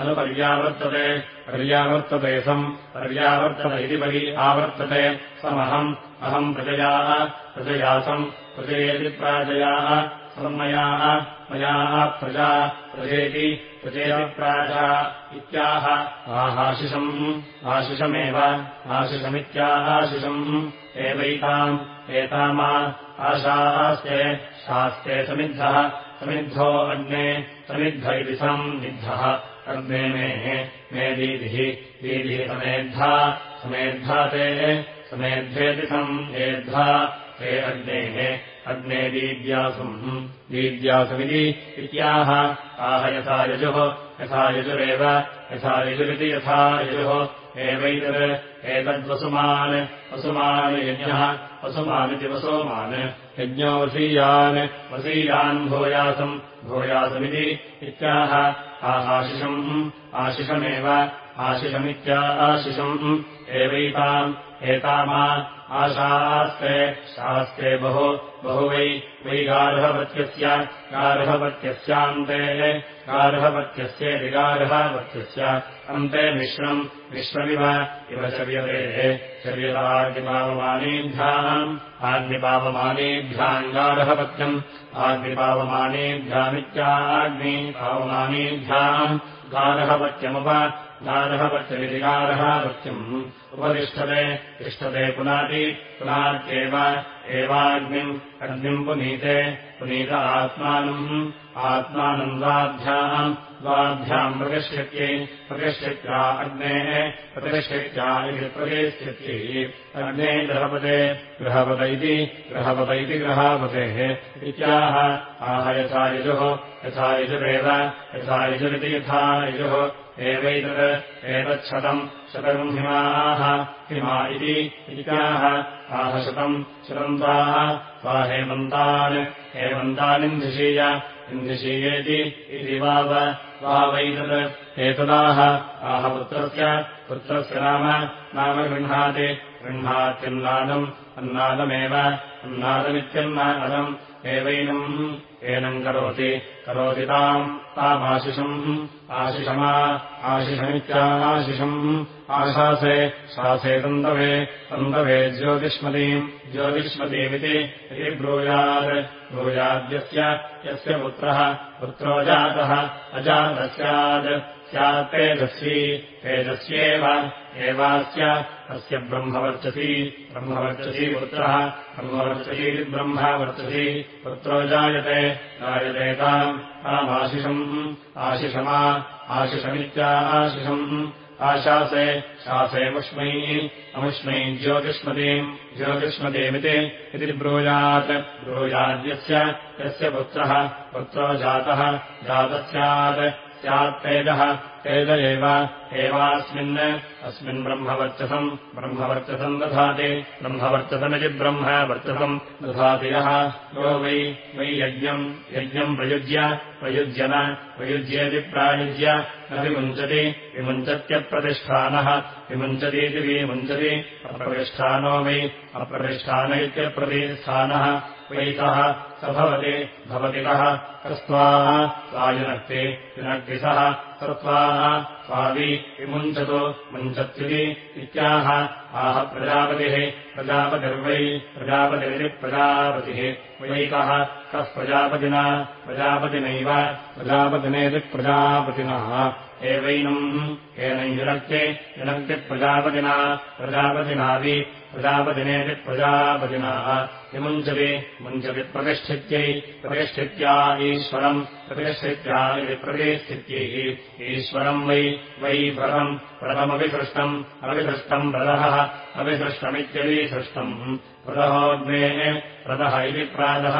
अनुपर्यावर्तते पर्यावर्तते सम् पर्यावर्तत इति परि आवर्तते समहम् अहम् प्रजयाः प्रजयासम् प्रजयेति प्राजयाः सम्मयाः मयाः प्रजा प्रजेति प्रजेतिप्राजा इत्याह आहाशिषम् आशिषमेव आशिषमित्याहाशिषम् एवैताम् एतामा आशास्ते शास्ते समिद्धः समिद्धो अग्ने समिद्ध इति सन्निद्धः अग्ने मे मे दीदिः दीदिः समेद्धा समेद्धा ते समेद्धेति समेद्धा ते अग्नेः अग्ने दीद्यासुम् दीद्यासमिति इत्याह। आह यथा यजुः यथा यजुरेव यथा यजुरिति यथा यजुः एवैतत् एतद्वसुमान् वसुमान् यज्ञः वसुमानिति वसोमान् यज्ञो वसीयान् वसीयान् भूयासम् भूयासमिति इत्याह आहाशिषम् आशिषमेव आशिषमित्या आशिषम् एवैताम् एतामा आशास्ते शास्ते बहु बहु वै वै गार्हवत्यस्य गार्हवत्यस्यान्ते गार्हवत्यस्य अन्ते मिश्रम् विश्वमिव इव शर्यते शर्यताग्निपावमानेभ्याम् आग्निपावमानेभ्याम् गार्हवत्यम् आग्निपावमानेभ्यामित्याग्निपावमानेभ्याम् गार्हवत्यमुप गार्हवत्यमिति गार्हवत्यम् उपतिष्ठते तिष्ठते पुनाति पुनात्येव एवाग्निम् अग्निम् पुनीते पुनीत आत्मानम् आत्मानम् द्वाभ्याम् द्वाभ्याम् प्रतिष्ठत्यै प्रतिष्ठित्या अग्नेः इति प्रतिष्ठित्यै अग्ने इति गृहपत इति गृहापतेः इत्याह आह यथा यजुः यथा यजुरेव यथा यजुरिति यथा यजुः एवैतत् एतच्छतम् शतम् हिमाः हिमा इति इत्याह आह शतम् शतन्ताः वा हेमन्तान् इति वाव वावैतत् एतदाह आह पुत्रस्य पुत्रस्य नाम नाम गृह्णाति गृह्णात्यन्नादम् अन्नादमेव अन्नादमित्यन्नादम् एवैनम् एनम् करोति। करोति ताम्। तामाशिषम्। आशिषमा। आशिषमित्याशिषम् आशासे। शासे तन्तवे तन्तवे ज्योतिष्मतीम् ज्योतिष्मतीमिति इति ब्रूयात् ब्रूयाद्यस्य यस्य पुत्रः। पुत्रो जातः। अजातः स्यात् स्यात् तेजस्वी। तेजस्व्येव एवास्य अस्य ब्रह्मवर्चसी ब्रह्मवर्चसी पुत्रः ब्रह्मवर्चसीति ब्रह्म वर्चसी पुत्रो जायते जायते ताम् तामाशिषम् आशिषमा आशिषमित्या आशिषम् आशासे शासेमुष्मै अमुष्मै ज्योतिष्मतीम् ज्योतिष्मतीमिति इति ब्रूयात् ब्रूयाद्यस्य यस्य पुत्रः पुत्रो जातः जातः स्यात् स्यात्तेजः तेज एव एवास्मिन् अस्मिन् ब्रह्मवर्चसम् दधाति ब्रह्मवर्चसमिति ब्रह्म वर्चसम् दधाति यः यो वै वै यज्ञम् यज्ञम् प्रयुज्य प्रयुज्य न प्रयुज्येति प्रायुज्य न विमुञ्चति विमुञ्चत्यप्रतिष्ठानः विमुञ्चतीति विमुञ्चति अप्रतिष्ठानो वै अप्रतिष्ठान इत्यप्रतिष्ठानः वैतः स भवति भवति कः? कस्त्वाः स्वायुनक्ति युनक्ति सः सत्त्वाः स्वावि विमुञ्चतु मुञ्चत्युति इत्याह आह प्रजापतिः प्रजापतिर्वै प्रजापतिरिति प्रजापतिः। वैकः कः प्रजापतिना? प्रजापतिनैव प्रजापतिनेति प्रजापतिनः एवैनम् एनम् युनक्ति युनक्ति प्रजापतिना प्रजापतिनावि प्रजापतिनेति प्रजापतिनाः विमुञ्चति मुञ्चति प्रतिष्ठित्यै प्रतिष्ठित्या ईश्वरम् प्रतिष्ठित्या इति प्रतिष्ठित्यैः ईश्वरम् वै वै व्रतम् व्रतमभिसृष्टम् अभिसृष्टम् व्रतः अभिसृष्टमित्यभिसृष्टम् व्रतहोऽग्नेः व्रतः इति प्रातः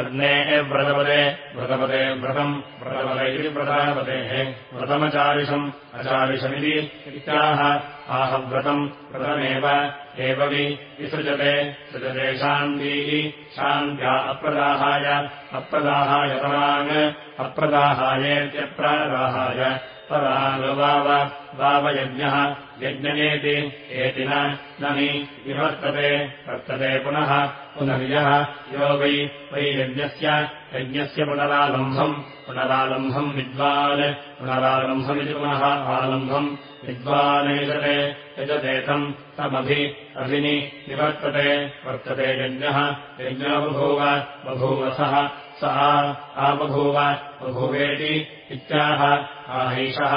अग्नेः व्रतपदे व्रतपदे व्रतम् व्रतपदे इति व्रतापतेः व्रतमचारिषम् अचारिषमिति इत्याह। आह व्रतम् व्रतमेव एव विसृजते सृजते शान्तीः शान्त्या अप्रदाहाय अप्रदाहाय पराङ् अप्रदाहायेत्यप्रादाहाय वावयज्ञः यज्ञयेति एति न हि विवर्तते वर्तते पुनः पुनर्यः यो वै वै यज्ञस्य यज्ञस्य पुनरालम्भम् पुनरालम्भम् विद्वान् पुनरालम्भमिति पुनः आलम्भम् विद्वानेजते यजतेतम् तमभि अभिनि निवर्तते वर्तते यज्ञः यज्ञो बभूव बभूवसः स आबभूव बभूवेति इत्याह आहैषः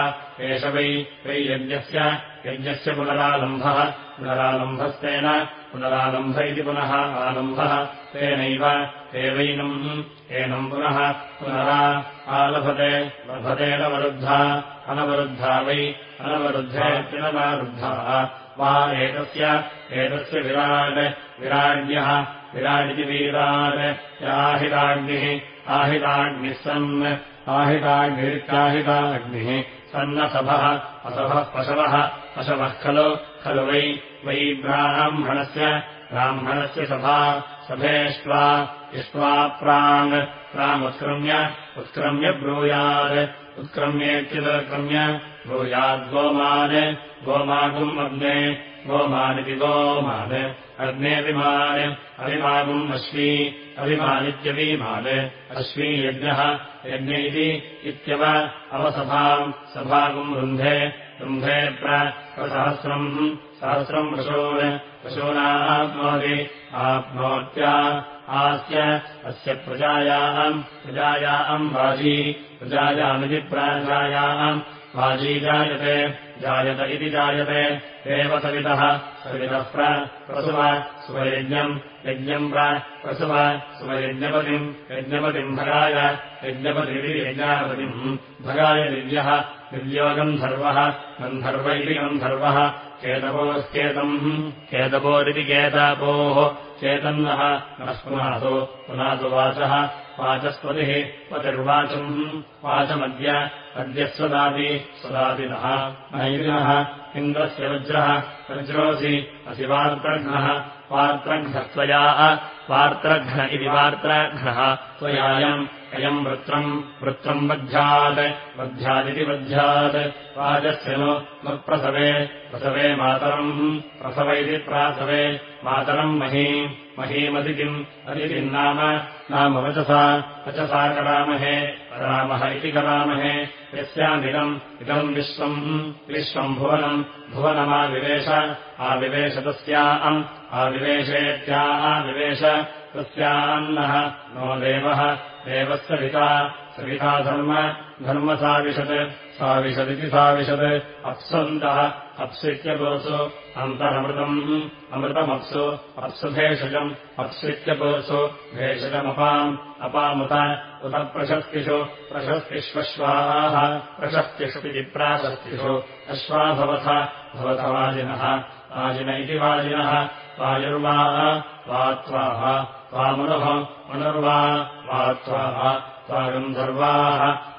एष वै वै यज्ञस्य यज्ञस्य पुनरालम्भः पुनरालम्भस्तेन पुनरालम्भ इति पुनः आलम्भः तेनैव एवैनम् एनम् पुनः पुनरा आलभते लभतेनवरुद्धा अनवरुद्धा वै अनवरुद्धेत्यनवरुद्धाः वा एतस्य एतस्य विराट् विराड्यः विराडिति वीराट् याहिराग्निः आहिताग्निः सन् आहिताग्निरित्याहिताग्निः सन्नसभः असभः पशवः पशवः खलु खलु वै वै ब्राह्मणस्य ब्राह्मणस्य सभा सभेष्ट्वा इष्ट्वा प्राङ् प्रामुत्क्रम्य उत्क्रम्य ब्रूयात् उत्क्रम्येत्युदक्रम्य ब्रूयाद्गोमान् गोमागुम् अग्ने गोमानिति गोमान् अग्नेऽभिमान् अभिमागुम् अश्वी अभिमानित्यभिमान् अश्वी यज्ञः यज्ञ इति इत्यव अवसभाम् सभागुम् रुन्धे रुन्धे प्रसहस्रम् सहस्रम् पशून् पशूनाप्नोति आप्नोत्या आस्य अस्य प्रजायाम् प्रजायाम् वाजी प्रजायामिति प्राजायाम् वाजी जायते जायत इति जायते एव सवितः सवितः प्रसुव सुवयज्ञम् यज्ञम् प्रसुव सुवयज्ञपतिम् यज्ञपतिम् भगाय यज्ञपतिरिति यज्ञापतिम् भगाय दिव्यः दिव्यो गन्धर्वः गन्धर्व इति गन्धर्वः केतपोश्चेतम् केतपोरिति केतापोः चेतन्नः नः पुनासु पुनासु वाचः वाचस्पतिः पतिर्वाचम्। वाचमद्य अद्य स्वदाति स्वदातिनः नैरिणः इन्द्रस्य वज्रः वज्रोऽसि असि वार्त्रघ्नः वार्त्रघ्नत्वया वार्त्रघ्न इति वार्त्राघ्नः। त्वयायम् अयम् वृत्रम्। वृत्रम् बध्यात् बध्यादिति बध्यात् वाजस्य नु मत्प्रसवे। प्रसवे मातरम्। प्रसव इति प्रासवे। मातरम् मही। महीमदितिम् अदितिम् नाम। नाम वचसा। वचसा करामहे करामः इति करामहे। यस्यामिदम् इदम् विश्वम् विश्वम् भुवनम् भुवनमाविवेश आविवेश तस्याम् आविवेशेत्या आविवेश तस्यान्नः नो देवः पिता सविता धर्म धर्मसाविशत् साविशदिति साविशत् अप्सन्तः अप्सित्यपुरुषु अन्तरमृतम् अमृतमप्सु अप्सु भेषजम् अप्सित्यपुरुषु भेषजमपाम् अपामुत उत प्रशस्तिषु प्रशस्तिष्वश्वाः प्रशस्तिष्विति प्राशस्तिषु अश्वा भवथ भवथ वाजिनः इति वाजिनः वायुर्वा वा त्वाः त्वामनुः मनुर्वा वा त्वाः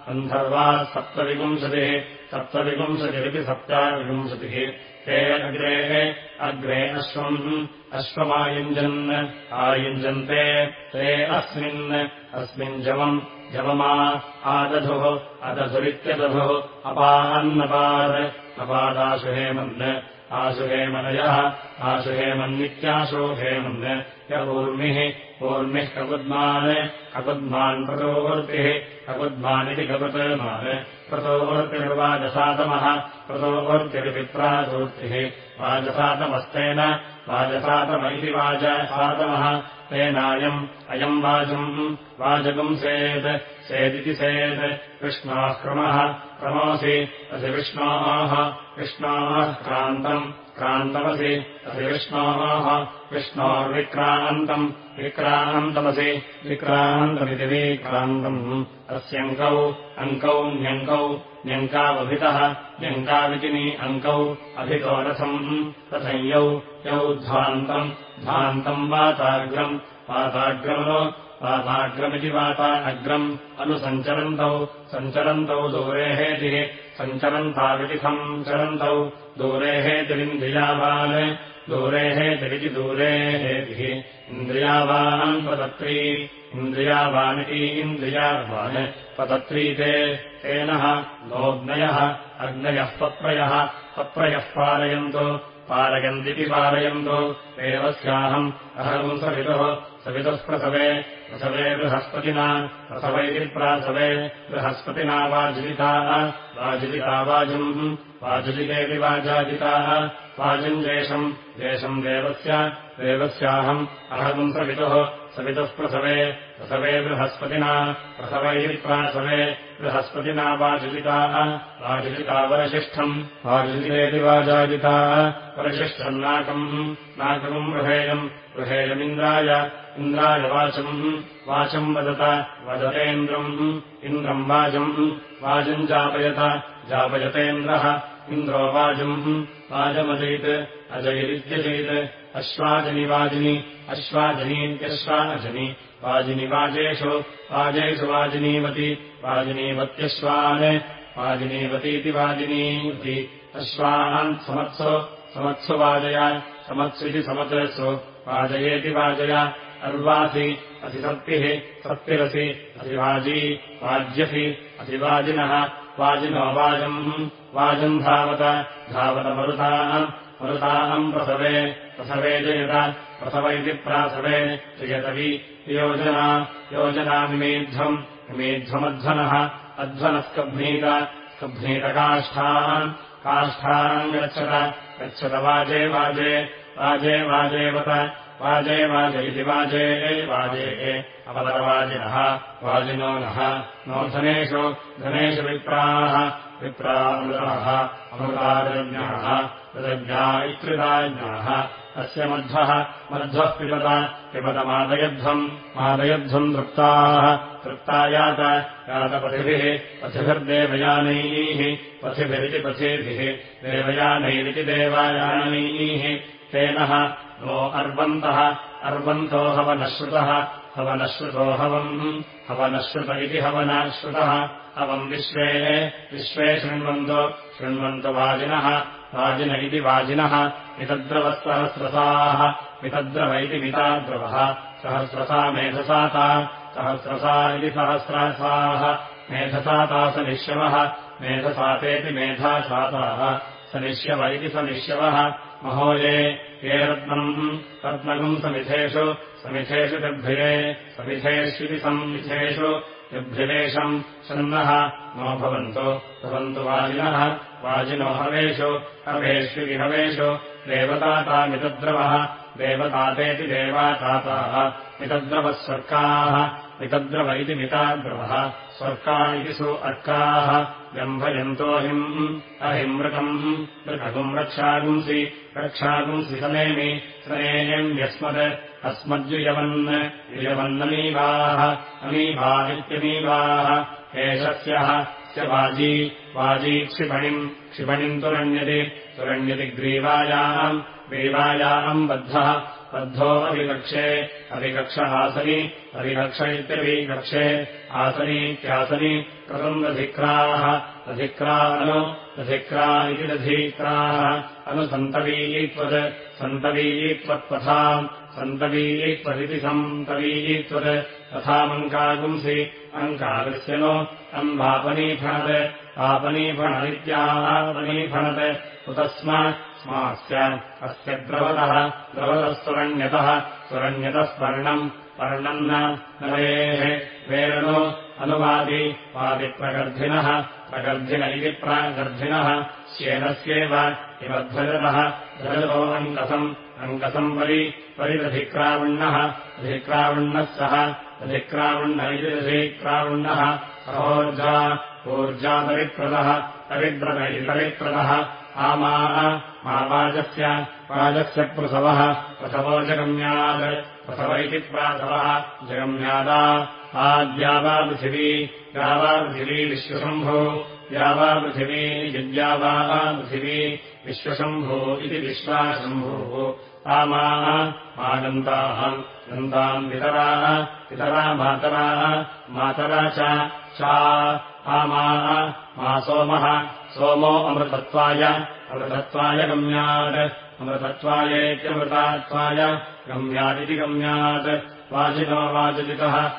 गन्धर्वाः सप्तविपुंशतिः सप्तविपुंशतिरिति सप्ताविपुंशतिः ते अग्रे अग्रे अश्वम् अश्वमायुञ्जन् आयुञ्जन्ते ते अस्मिन् अस्मिन् जवम् जवमा आदधुः अदधुरित्यदधुः अपान्नपाद अपादाशुहेमन् आशुहेमनयः आशुहेमन्नित्याशोहेमन् य ऊर्मिः ऊर्मिः ककुद्मान् ककुद्मान् प्रतोवृत्तिः ककुद्मानिति ककुतमान् प्रतोवृत्तिर्वाजसातमः प्रतोवृत्तिर्विप्रासूर्तिः वाजसातमस्तेन वाजसातम इति वाजसातमः तेनायम् अयम् वाजम् वाजकम् सेत् सेदिति सेत् कृष्णाः क्रमः क्रमोऽसि असि विष्णोः विष्णोः क्रान्तम् क्रान्तमसि असि विष्णोः विष्णोर्विक्रान्तम् विक्रान्तमसि विक्रान्तमिति विक्रान्तम्। अस्यङ्कौ अङ्कौ न्यङ्कौ न्यङ्कावभितः न्यङ्काविचिनी अङ्कौ अभितो रथम् रथञ्यौ यौ ध्वान्तम् ध्वान्तम् वाताग्रम् वाताग्रमो वाताग्रमिति वाता अग्रम् अनुसञ्चरन्तौ। सञ्चरन्तौ दूरेहेतिः सञ्चरन्ताविति सञ्चरन्तौ दूरेहेतिरिति दूरेहेतिः इन्द्रियावान् पतत्री इन्द्रियावानिति इन्द्रियावान्। पतत्री ते तेनः। नोऽग्नयः। अग्नयः पप्रयः। पप्रयः पारयन्तु पारयन्दिति पारयन्तु। देवस्याहम् अहम् सवितुः प्रसवे प्रसवे बृहस्पतिना प्रसव इति प्रासवे बृहस्पतिना वाजिलिताः वाजिलिता वाजुम् वाजुलितेति वाजाजिताः वाजुम् जेषम् जेषम् देवस्य देवस्याहम् अहम् सवितुः सवितुः प्रसवे प्रसवे बृहस्पतिना प्रसव प्रासवे बृहस्पतिना वाजुलिताः वाजुलिता वरशिष्ठम् वाजुलितेति वाजाजिताः वरशिष्ठम् नाकम् नाकम् गृहेयम् गृहेयमिन्द्राय इन्द्राय वाचम् वाचम् वदत वदतेन्द्रम् इन्द्रम् वाजम् वाजम् जापयत जापयतेन्द्रः इन्द्रो वाजम् वाजमजयित् अजयदित्यजयित् अश्वाजनि वाजिनि अश्वाजनीत्यश्वाजनि वाजिनि वाजेषु वाजेषु वाजिनीवति वाजिनीवत्यश्वान् वाजिनीवतीति वाजिनीवति अश्वान् समत्सु समत्सु वाजय समत्स्विति समत्सु वाजयेति वाजय अर्वासि असिसक्तिः सक्तिरसि अधिवाजी वाज्यसि अधिवाजिनः वाजिनो वाजम् वाजम् धावत धावत मरुताम् मरुताम् प्रसवे प्रसवे जयत प्रसव इति प्रासवे जयतवि योजना योजनानिमेध्वम् निमेध्वमध्वनः अध्वनस्कभ्नीत स्कभ्नीतकाष्ठान् काष्ठान् गच्छत गच्छत वाजे वाजे वाजे वाजेवत वाजे वाज इति वाजे वाजे अवतरवाजिनः वाजिनो नः नो धनेषु धनेषु विप्राः विप्रामृताः अमृतादज्ञाः तदज्ञा इत्युदाज्ञाः अस्य मध्वः मध्वः पिबत पिबतमादयध्वम् मादयध्वम् तृप्ताः तृप्तायात यातपथिभिः पथिभिर्देवयानैः पथिभिरिति पथिभिः देवयानैरिति देवायानैः तेनः नो अर्वन्तः अर्वन्तो हवनश्रुतः हवनश्रुतो हवम् हवनश्रुत इति हवनाश्रुतः हवम् विश्वे विश्वे शृण्वन्तो वाजिनः वाजिन इति वाजिनः मितद्रवः सहस्रसाः इति मिताद्रवः सहस्रसा मेधसाता सहस्रसा इति सहस्रासाः मेधसा तासनिश्यवः मेधसातेति मेधाशाताः सनिष्यव इति सनिष्यवः महोये ये रत्नम् रत्नकम् समिधेषु समिधेषु गर्भिरे समिधेष्विति संविधेषु गर्भिरेषम् शन्नः नो भवन्तु। भवन्तु वाजिनः। वाजिनो हवेषु। हवेष्विहवेषु देवतातामितद्रवः। देवतातेति देवाताताः। मितद्रवः स्वर्गाः मितद्रव इति मिताद्रवः स्वर्गा इति सु अर्काः व्यम्भयन्तोऽहिम् अहिमृतम्। मृतकुम् रक्षागुंसि रक्षागुंसि सनेमि सनेयम्यस्मत् अस्मद्युयवन् युयवन्नमीवाः अमीवा इत्यमीवाः एषस्यः स्य वाजी वाजी क्षिपणिम् क्षिपणिम् तुरण्यति तुरण्यति ग्रीवायाम् ग्रीवायाम् बद्धः बद्धो अविकक्षे आसनि अविकक्ष इत्यविकक्षे आसनीत्यासनि कृतम् दधिक्राः दधिक्रा अनु दधिक्रा इति दधीक्राः अनुसन्तवीयीत्वत् सन्तवीयीत्वत्पथाम् सन्तवीयीत्वदिति सन्तवीयीत्वत् तथामङ्कागुंसि अङ्कागस्य नो अम्बापनीफणत् आपनीफणदित्यापनीफणत् कुतस्म स्मास्य अस्य द्रवतः द्रवतस्तुरण्यतः सुरण्यतः स्वर्णम् पर्णम् न नरेः वेरणो अनुवादि वादिप्रगर्धिनः प्रगर्धिन इति प्रागर्धिनः श्येनस्येव इवध्वजतः ध्वजतो अङ्कसम् अङ्कसम् परि परिदधिक्रावण्णः अधिक्रावण्णः सः अधिक्रावण्ण इति दधिक्रावण्णः अहोर्जा ऊर्जापरिप्रदः परिद्रत इति परिप्रदः आमाः मा वाजस्य प्रसवः प्रसवो जगम्यात् प्रसव इति प्रासवः जगम्यादा आद्यावापृथिवी द्यावापृथिवी विश्वशम्भो द्यावापृथिवी यद्यावापृथिवी विश्वशम्भो इति विश्वाशम्भोः। आमाः मा दन्ताः दन्ताम् पितराः पितरा मातराः मातरा च सा आमाः मा सोमः सोमो अमृतत्वाय। अमृतत्वाय गम्यात्। अमृतत्वायेत्यमृतात्वाय। गम्यादिति गम्यात्। वाजिनो वाजलितः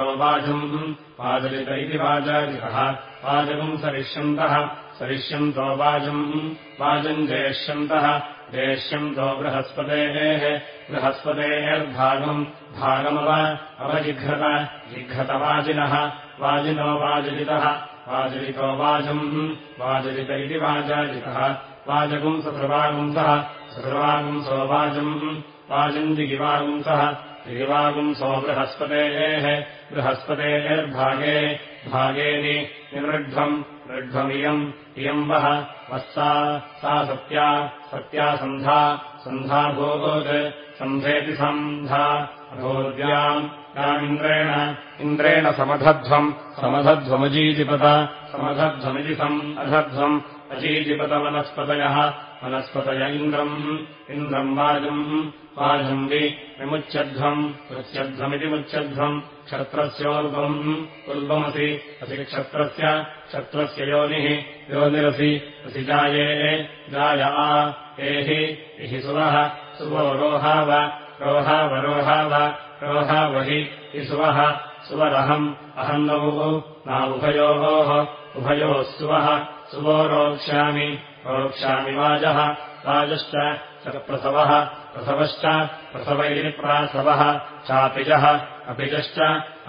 वाजम्। वाजलित इति वाजाजितः। वाजकम् सरिष्यन्तः। सरिष्यन्तो वाजम्। वाजम् जयष्यन्तः जयष्यन्तो बृहस्पतेः। बृहस्पतेर्भागम्। भागमव। अवजिघ्रत जिघ्रतवाजिनः वाजिनो। वाजलितः वाजलितो वाजम्। वाजलित इति वाजाजितः। वाजकुम् ससृवागुंसः ससृवागुंसो वाजम्। जिगिवागुंसः जिगिवागुंसो बृहस्पतेः। बृहस्पतेर्भागे। भागेनि निमृढ्वम् इयम् वः। वः सा सत्या। सत्या सन्धा। सन्धाभूत् सन्धेति सन्धा। अभूद्याम् यामिन्द्रेण इन्द्रेण समधध्वम्। समधध्वमजीजिपत समधध्वमिति सम् अधध्वम् अजीजिपतवनस्पतयः वनस्पतय इन्द्रम् इन्द्रम् वाजम्। वाजम् वि विमुच्यध्वम्। मुच्यध्वमिति मुच्यध्वम्। क्षत्रस्योल्बम् उल्बमसि असि क्षत्रस्य। क्षत्रस्य योनिः योनिरसि असि जाये। जाय आ एहि इहि सुवः सुवो रोहाव रोहावरोहाव रोहावहि हि सुवः सुवरहम् अहम् नौः नावुभयोः उभयोः सुवः सुवो रोक्ष्यामि रोक्ष्यामि वाजः वाजश्च प्रसवः प्रसवश्च प्रसवैरिप्रासवः चापिजः अपिजश्च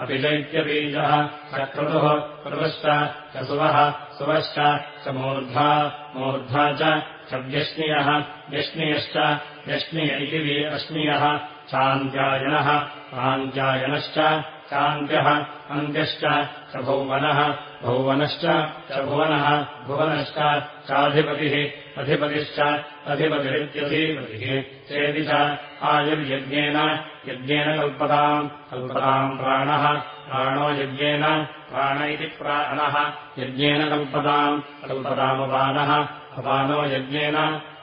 अपिज इत्यबीजः सक्रतुः च सुवः सुवश्च च मूर्धा मूर्धा च व्यश्नियः व्यश्नियश्च व्यश्निय इति अश्नियः चान्त्यायनः आन्त्यायनश्च चान्त्यः अन्त्यश्च च भौवनः भौवनश्च च भुवनः भुवनश्च चाधिपतिः अधिपतिश्च अधिपतिरित्यधिपतिः चेति च आयुर्यज्ञेन यज्ञेन कल्पताम् कल्पताम् प्राणः प्राणो यज्ञेन प्राण इति प्राणः यज्ञेन कल्पताम् कल्पतामपानः अपानो यज्ञेन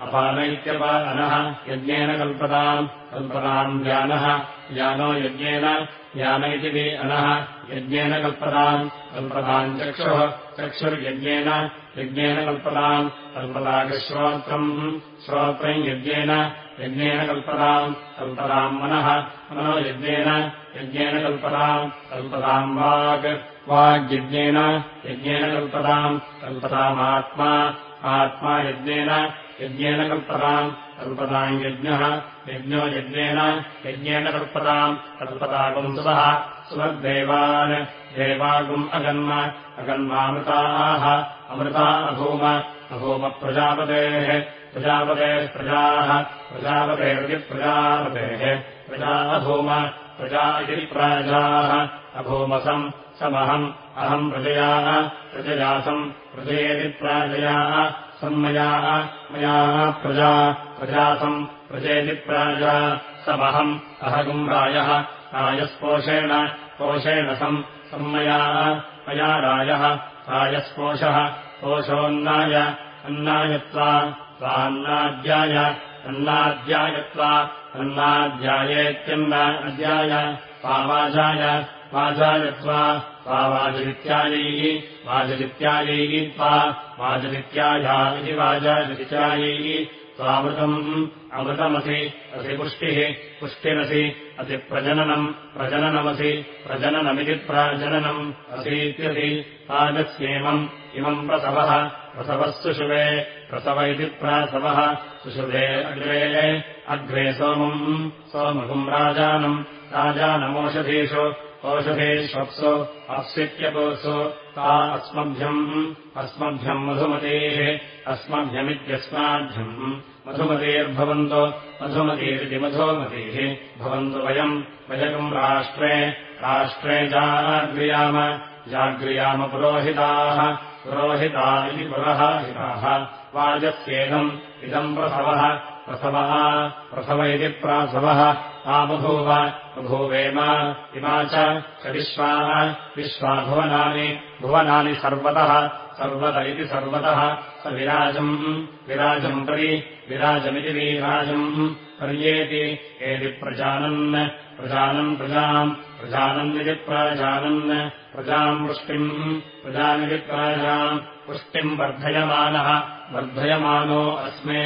अपान इत्यपानः यज्ञेन कल्पताम् कल्पताम् ज्ञानः ज्ञानो यज्ञेन ज्ञान इति वि अनः यज्ञेन कल्पताम् कल्पताम् चक्षुः चक्षुर्यज्ञेन यज्ञेन कल्पताम् कल्पतागश्रोत्रम् श्रोत्रम् यज्ञेन यज्ञेन कल्पताम् कल्पताम् मनः मनो यज्ञेन यज्ञेन कल्पताम् कल्पताम् वाग् वाग्यज्ञेन यज्ञेन कल्पताम् कल्पतामात्मा आत्मा यज्ञेन यज्ञेन कल्पताम् कल्पताम् यज्ञः यज्ञो यज्ञेन यज्ञेन कल्पताम् कल्पतागुम् सुवः सुवद्देवान् देवागुम् अगन्म अगन्मामृताः अमृता अभूम अभूमप्रजापतेः प्रजापतेः प्रजाः प्रजापतेर्विप्रजापतेः प्रजा अभूम प्रजा इति प्राजाः अभूमसम् समहम् अहम् प्रजयाः प्रजयासम् प्रजयेति प्राजयाः सन्मयाः मया प्रजा प्रजासम् प्रजेति प्राजा समहम् अहगुम् रायः रायस्पोषेण कोशेण सम् सम्मयाः मया रायः रायस्पोषः कोशोऽन्नाय अन्नायत्वा स्वान्नाद्याय अन्नाद्यायत्वा अन्नाध्यायेत्यन्ना अध्याय पावाजाय वाजायत्वा स्वावाजरित्यायैः वाजरित्यायैः त्वा वाजरित्याया इति वाजाजरित्यायैः त्वामृतम् अमृतमसि असि पुष्टिः पुष्टिरसि अतिप्रजननम् प्रजननमसि प्रजननमिति प्राजननम् असीत्यसि पादस्येमम् इमम् प्रसवः प्रसवः सुषुवे प्रसव इति प्रासवः सुषुभे अग्रे अग्रे सोमम् सोमहुम् राजानम् राजानमोषधीषु ओषधीष्वप्सु अप्सित्यपोसु ता अस्मभ्यम् अस्मभ्यम् मधुमतेः अस्मभ्यमित्यस्माभ्यम्। मधुमतेर्भवन्तो मधुमतीरिति मधुमतीः भवन्तु वयम् वयम् राष्ट्रे राष्ट्रे जाग्रियाम जाग्रियाम पुरोहिताः पुरोहिता इति पुरोहिताः वाजस्येदम् इदम् प्रसवः प्रसवः प्रसव इति प्रासवः आबभूव बभूवेम इमा च विश्वाः विश्वा भुवनानि भुवनानि सर्वतः सर्वत इति सर्वतः स विराजम् विराजम् प्रति विराजमिति विराजम् पर्येति एति प्रजानन् प्रजानन् प्रजाम् प्रजानन्निति प्राजानन् प्रजाम् वृष्टिम् प्रजामिति प्राजाम् पुष्टिम् वर्धयमानः वर्धयमानो अस्मे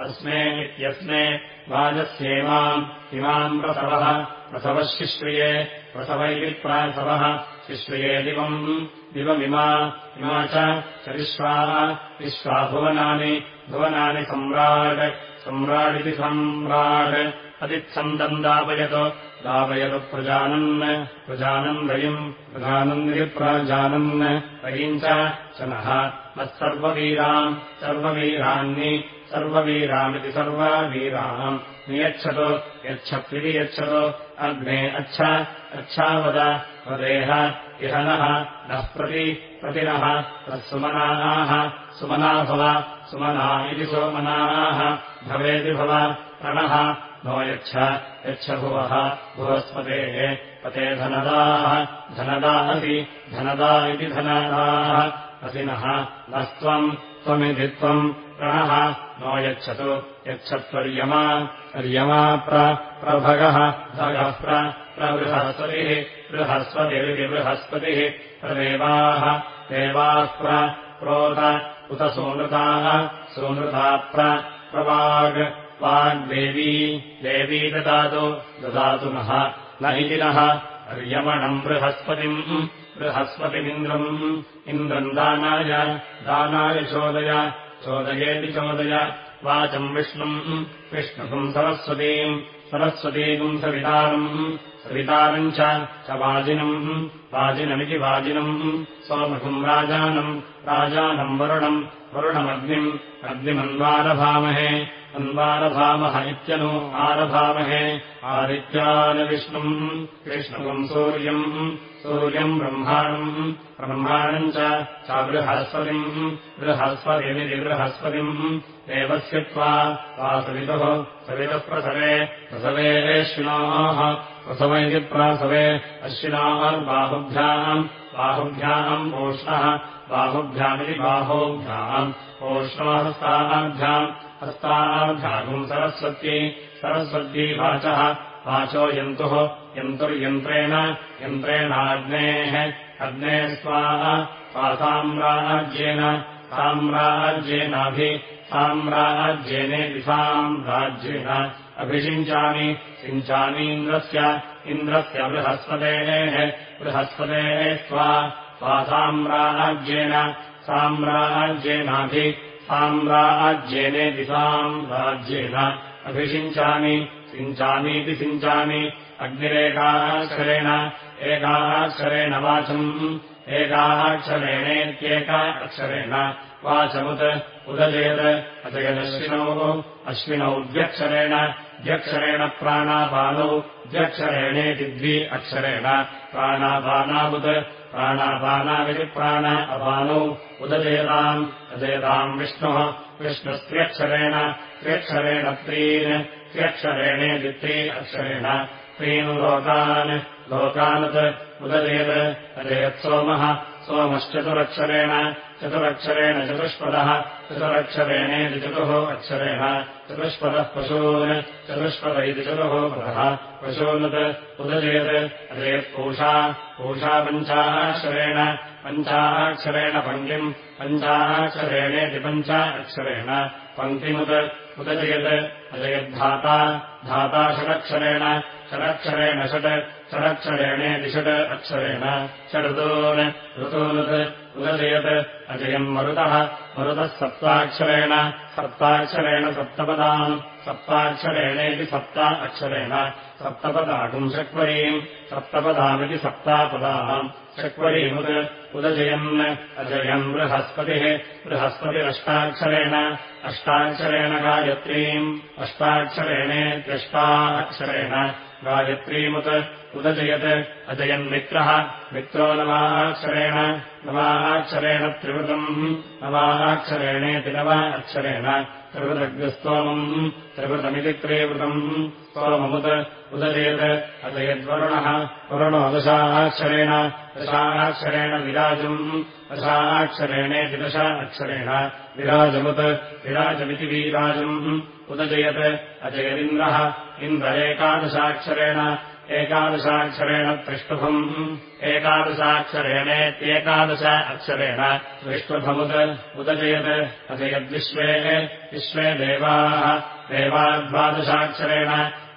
अस्मे इत्यस्मे वाजस्येमाम् इमाम् प्रसवः। प्रसवः शिश्रिये। प्रसव इति प्रासवः। शिश्रिये दिवम्। दिवमिमा। इमा च विश्वाः। विश्वा भुवनानि। भुवनानि सम्राट्। सम्राडिति सम्राट्। अतिच्छन्दम् दापयतु दापयतु प्रजानन्। प्रजानन् रयिम् प्रजानन्दिति प्राजानन् रयिम् च नः मत्सर्ववीराम् सर्ववीरान्नि सर्ववीरामिति सर्ववीराम्। नियच्छतु यच्छत्विति यच्छतु अग्ने अच्छ अच्छावद वदेह इह नः नः प्रति प्रतिनः तत्सुमनाः सुमना भव सुमना इति सोमनाः। भवेति भव प्रणः नो यच्छ भुवः भुवस्पतेः पते धनदाः धनदा असि धनदा इति धनदाः असि नः नस्त्वम् त्वमिति त्वम् प्रणः नो यच्छतु यच्छत्वर्यमा अर्यमा प्रभगः भगः प्रबृहस्पतिः बृहस्पतिरिति बृहस्पतिः प्रदेवाः देवाः प्रोत उत सोनृताः सोनृता प्रवाग् वाग्देवी देवी ददातु ददातु नः न इति नः अर्यमणम् बृहस्पतिम् बृहस्पतिमिन्द्रम्। इन्द्रम् दानाय दानाय चोदय चोदयेति चोदय। वाचम् विष्णुम् विष्णुम् सरस्वतीम् सरस्वतीम् सवितारम् च वाजिनम् वाजिनमिति वाजिनम्। सोमघुम् राजानम् राजानम् वरुणम् वरुणमग्निम् अग्निमन्वारभामहे अन्वारभामः इत्यनु आरभामहे। आदित्यान् विष्णुम् विष्णुवम् सूर्यम् सूर्यम् ब्रह्माणम् ब्रह्माणम् च बृहस्पतिम् बृहस्पतिमिति बृहस्पतिम्। देवस्य त्वा वा प्रसवे प्रसवेश्विनाः प्रसव इति प्रासवे अश्विनाः बाहुभ्याम् पूष्णः बाहुभ्यामिति बाहोभ्याम् पूष्णोहस्ताभ्याम् हस्ताभ्यागुम् सरस्वती सरस्वती वाचः वाचो यन्तुः यन्तुर्यन्त्रेण यन्त्रेणाग्नेः अग्ने स्वाहा सा साम्राज्येन साम्राज्येनाभि साम्राज्येनेति साम्राज्येन अभिषिञ्चामि सिञ्चामीन्द्रस्य इन्द्रस्य बृहस्पतेः बृहस्पतेः स्वा स्वा साम्राज्येन साम्राज्येनाभि साम्राज्येनेति साम्राज्येन। अभिषिञ्चामि सिञ्चामीति सिञ्चामि। अग्निरेकाक्षरेण एकाक्षरेण वाचम्। एकाक्षरेणेत्येका अक्षरेण वाचमुत् उदजेत् अजयदश्विनौ अश्विनौ द्व्यक्षरेण द्व्यक्षरेण प्राणापानौ द्व्यक्षरेणेति द्वि अक्षरेण। प्राणापानावुत् प्राणापानाविति प्राण अपानौ उदजेताम् अजयताम् विष्णुः। विष्णुस्त्र्यक्षरेण त्र्यक्षरेण त्रीन् त्र्यक्षरेणेति त्रि अक्षरेण त्रीन् लोकान्। लोकानत् उदजेत् अजयत्सोमः सोमश्चतुरक्षरेण चतुरक्षरेण चतुष्पदः चतुरक्षरेणेति चतुः अक्षरेण चतुष्पदः पशून् चतुष्पद इति चतुः पदः पशूनत् उदजेत् अजयत्पूषा पूषा पञ्चाक्षरेण पञ्चाक्षरेण पङ्क्तिम् पञ्चाक्षरेणेति पञ्च अक्षरेण पङ्क्तिमुत् उदजयत् अजयद्धाता धाता षडक्षरेण षडक्षरेण षट् षडक्षरेणेति षट् अक्षरेण षडृतून् ऋतूनुत् उदजयत् अजयम् मरुतः। मरुतः सप्ताक्षरेण। सप्ताक्षरेण सप्तपदाम् सप्ताक्षरेणेति सप्ता अक्षरेण सप्तपदाकुम् षक्वरीम् सप्तपदामिति सप्तापदाम्। षक्वरीमुत् उदजयन्। अजयम् बृहस्पतिः। बृहस्पतिरष्टाक्षरेण। अष्टाक्षरेण गायत्रीम्। अष्टाक्षरेणेत्यष्टा अक्षरेण गायत्रीमुत् उदजयत्। अजयन्मित्रः। मित्रो नवाक्षरेण। नवाक्षरेण त्रिवृतम्। नवाक्षरेणेति नव अक्षरेण। त्रिवृतग्रस्तोमम् त्रिवृतमिति त्रिवृतम्। स्तोममुत् उदजयत्। अजयद्वरुणः। वरुणो दशाक्षरेण। दशाक्षरेण विराजम्। दशाक्षरेणेति दश अक्षरेण। विराजमुत्। विराजमिति विराजम्। उदजयत्। अजयदिन्द्रः। इन्द्र एकादशाक्षरेण एकादशाक्षरेण त्रिष्टुभम् एकादशाक्षरेणेत्येकादश अक्षरेण त्रिष्टुभमुत् उदजयत्। अजयद्विश्वे विश्वे। देवाः। देवाद्वादशाक्षरेण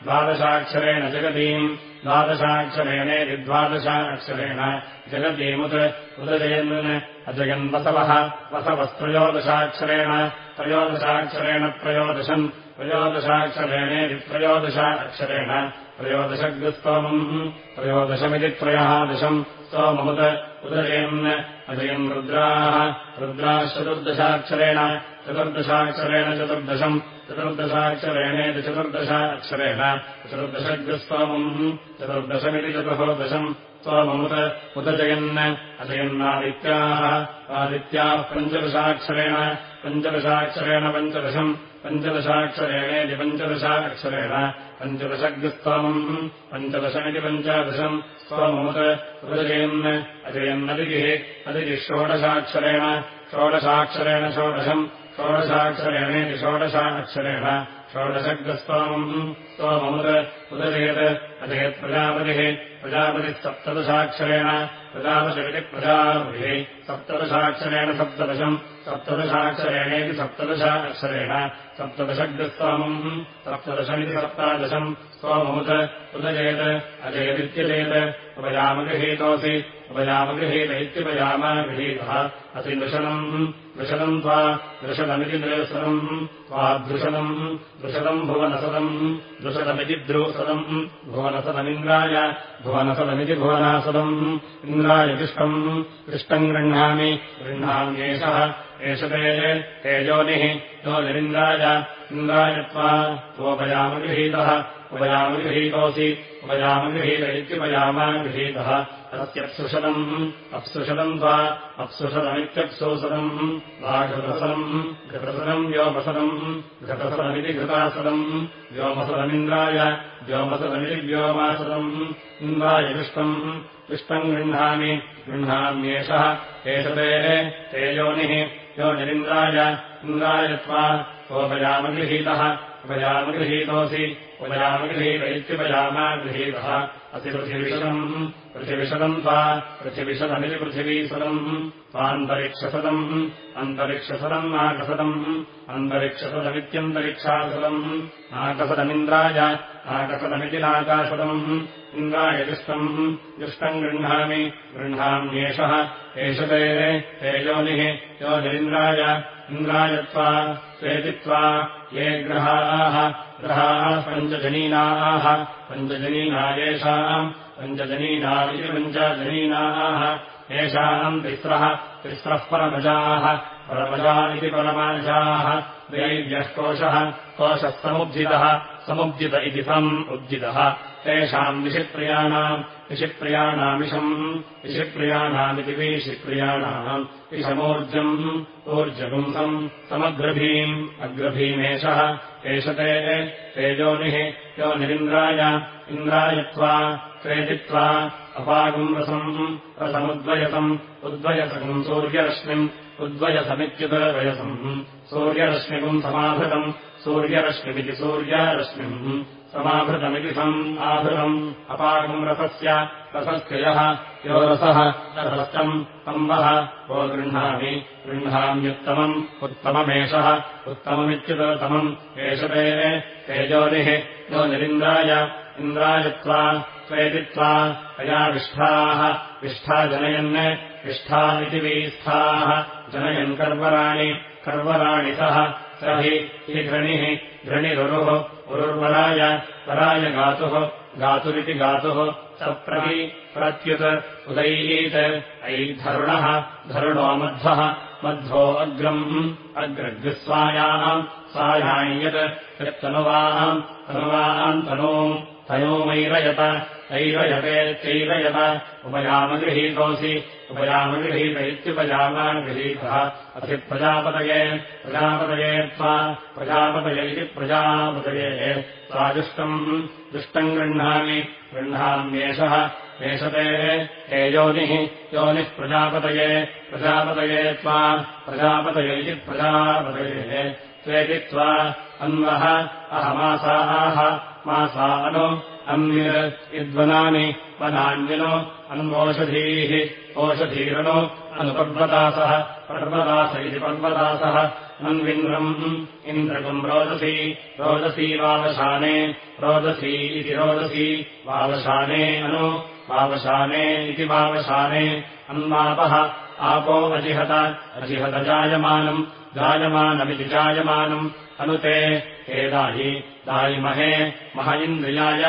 द्वादशाक्षरेण जगतीम् द्वादशाक्षरेणेति द्वादश अक्षरेण जगतीमुत् उदजयन्। अजयन् वसवः। वसवस्त्रयोदशाक्षरेण त्रयोदशाक्षरेण त्रयोदशम्। त्रयोदशाक्षरेणेति त्रयोदश अक्षरेण त्रयोदशग्रस्तोमम् त्रयोदशमिति त्रयः दशम् स्तोममुत् उदजयन् अजयन् रुद्राः। रुद्राः चतुर्दशाक्षरेण चतुर्दशाक्षरेण चतुर्दशम्। चतुर्दशाक्षरेणेति चतुर्दश अक्षरेण चतुर्दशग्रस्तोमम् चतुर्दशमिति चतुर्दशम्। स्तोममुत् उदजयन् अजयन्नादित्याः आदित्याः पञ्चदशाक्षरेण पञ्चदशाक्षरेण पञ्चदशम् पञ्चदशाक्षरेणेति पञ्चदश अक्षरेण पञ्चदशग्रस्तोमम् पञ्चदशमिति पञ्चादशम् स्तोममुत् उदजयन् अजयन्नदिगिः अदिगिः षोडशाक्षरेण षोडशम् षोडशाक्षरेणेति षोडश षोडशग्रस्तोमम् स्तोममुत् उदजयत् अजयत्प्रजापतिः प्रजापतिः सप्तदशाक्षरेण प्रजापतिरिति प्रजापतिः सप्तदशाक्षरेण सप्तदशम् सप्तदशाक्षरेणेति सप्तदश अक्षरेण सप्तदशग्रस्तोमम् सप्तदशमिति सप्तादशम् स्तोममुत् उदजयत् अजयदित्यजयत् उपयामगृहीतोऽसि उपयामगृहीत इत्युपयामगृहीतः असि नृशनम् दृशदम् त्वा दृशदमिति नृसदम् त्वादृशदम् दृशदम् भुवनसदम् दृशदमिति द्रुसदम् भुवनसदमिन्द्राय भुवनसदमिति भुवनासदम् इन्द्राय कृष्टम् कृष्टम् गृह्णामि गृह्णाम्येषः एष ते तेजोनिः योनिरिन्द्राय इन्द्राय त्वा त्वोपयामगृहीतः उपयामगृहीतोऽसि उपयामगृहीत इत्युपयामा गृहीतः। तस्यप्सुषदम्। अप्सुषदम् वा। अप्सुषदमित्यप्सुसदम् वा घृतसदम् घृतसदम् व्योमसदम् घृतसदमिति घृतासदम् व्योमसदमिन्द्राय व्योमसदमिति व्योमासदम् इन्द्राय दुष्टम् दुष्टम् गृह्णामि। गृह्णाम्येषः। एष ते तेजोनिः योनिरिन्द्राय। इन्द्राय त्वा। सोपयामगृहीतः उपयामगृहीतोऽसि उपयामगृहीत इत्युपयामा गृहीतः। अतिपृथिविषदम् पृथिविषदम् त्वा। पृथिविषदमिति पृथिवीसदम् त्वान्तरिक्षसदम् अन्तरिक्षसदम् नाकसदम् अन्तरिक्षसदमित्यन्तरिक्षासदम् नाकसदमिन्द्राय नाकसदमिति नाकासदम् इन्द्राय दुष्टम्। गृह्णामि। गृह्णाम्येषः। एष ते। तेजोनिः योनिरिन्द्राय इन्द्राय त्वा स्वेतित्वा ये ग्रहाः ग्रहाः पञ्चजनीनाः पञ्चजनीना येषाम् पञ्चजनीनामिति पञ्चजनीनाः येषाम् तिस्रः तिस्रः परमजाः परमजा इति परमाजाः दैव्यः कोशः कोशः समुद्धितः समुद्दित इति सम् उद्दितः तेषाम् विषिप्रियाणाम् विषिप्रियाणामिषम् विषिप्रियाणामिति विषिप्रियाणाम् इषमूर्जम् ऊर्जपुंसम् समग्रभीम् अग्रभीमेषः एष ते तेजोनिः योनिरिन्द्राय इन्द्रायत्वा क्रेदित्वा अपागुम् रसम् रसमुद्वयसम् उद्वयसकम् सूर्यरश्मिम् उद्वयसमित्युदरवयसम् सूर्यरश्मिकुम् समाभृतम् सूर्यरश्मिमिति सूर्यारश्मिम् समाभृतमिति सम् आहृतम् अपाकम् रसस्य रसस्य यः रसः रसस्तम् तम्बः वो गृह्णामि गृह्णाम्युत्तमम् उत्तममेषः उत्तममित्युदतमम् एष ते तेजोनिः यो निरिन्द्राय इन्द्रायत्वा स्वेदित्वा तया विष्ठाः जनयन् विष्ठा इति वीस्थाः जनयन् कर्वराणि कर्वराणि सः स हि हि घृणिः घृणिरुरुः उरुर्वराय वराय गातुः गातुरिति गातुः स प्रहि प्रत्युत् उदैयीत् ऐधरुणः धरुणो मध्वः मध्वो अग्रम् अग्रग्स्वायाम् सायाञ्यत् यत्तनुवाम् तनुवाम् तनूम् तनूमैरयत ऐरयतेत्यैरयत उपयामगृहीतोऽसि उपयामगृहीत इत्युपयामा गृहीतः अथि प्रजापतये प्रजापतये त्वा। प्रजापतय इति प्रजापतये। त्वाजुष्टम् दुष्टम् गृह्णामि। गृह्णाम्येषः एषते हे योनिः। योनिः प्रजापतये। प्रजापतये त्वा। प्रजापतय इति प्रजापतये। त्वेति त्वा। अन्वः। अहमासाः मासा अनु अन्विर् इद्वनानि वनान्विनो अन्वोषधीः ओषधीरनो अनुपर्वदासः पर्वदास इति पर्वदासः अन्विन्द्रम् इन्द्रकम् रोदसी रोदसी वावशाने रोदसी इति रोदसी वावशाने अनु वावशाने इति वावशाने अन्वापः आपो अजिहत अजिहत जायमानम् जायमानमिति जायमानम् अनुते हे दायि दायिमहे मह इन्द्रियाय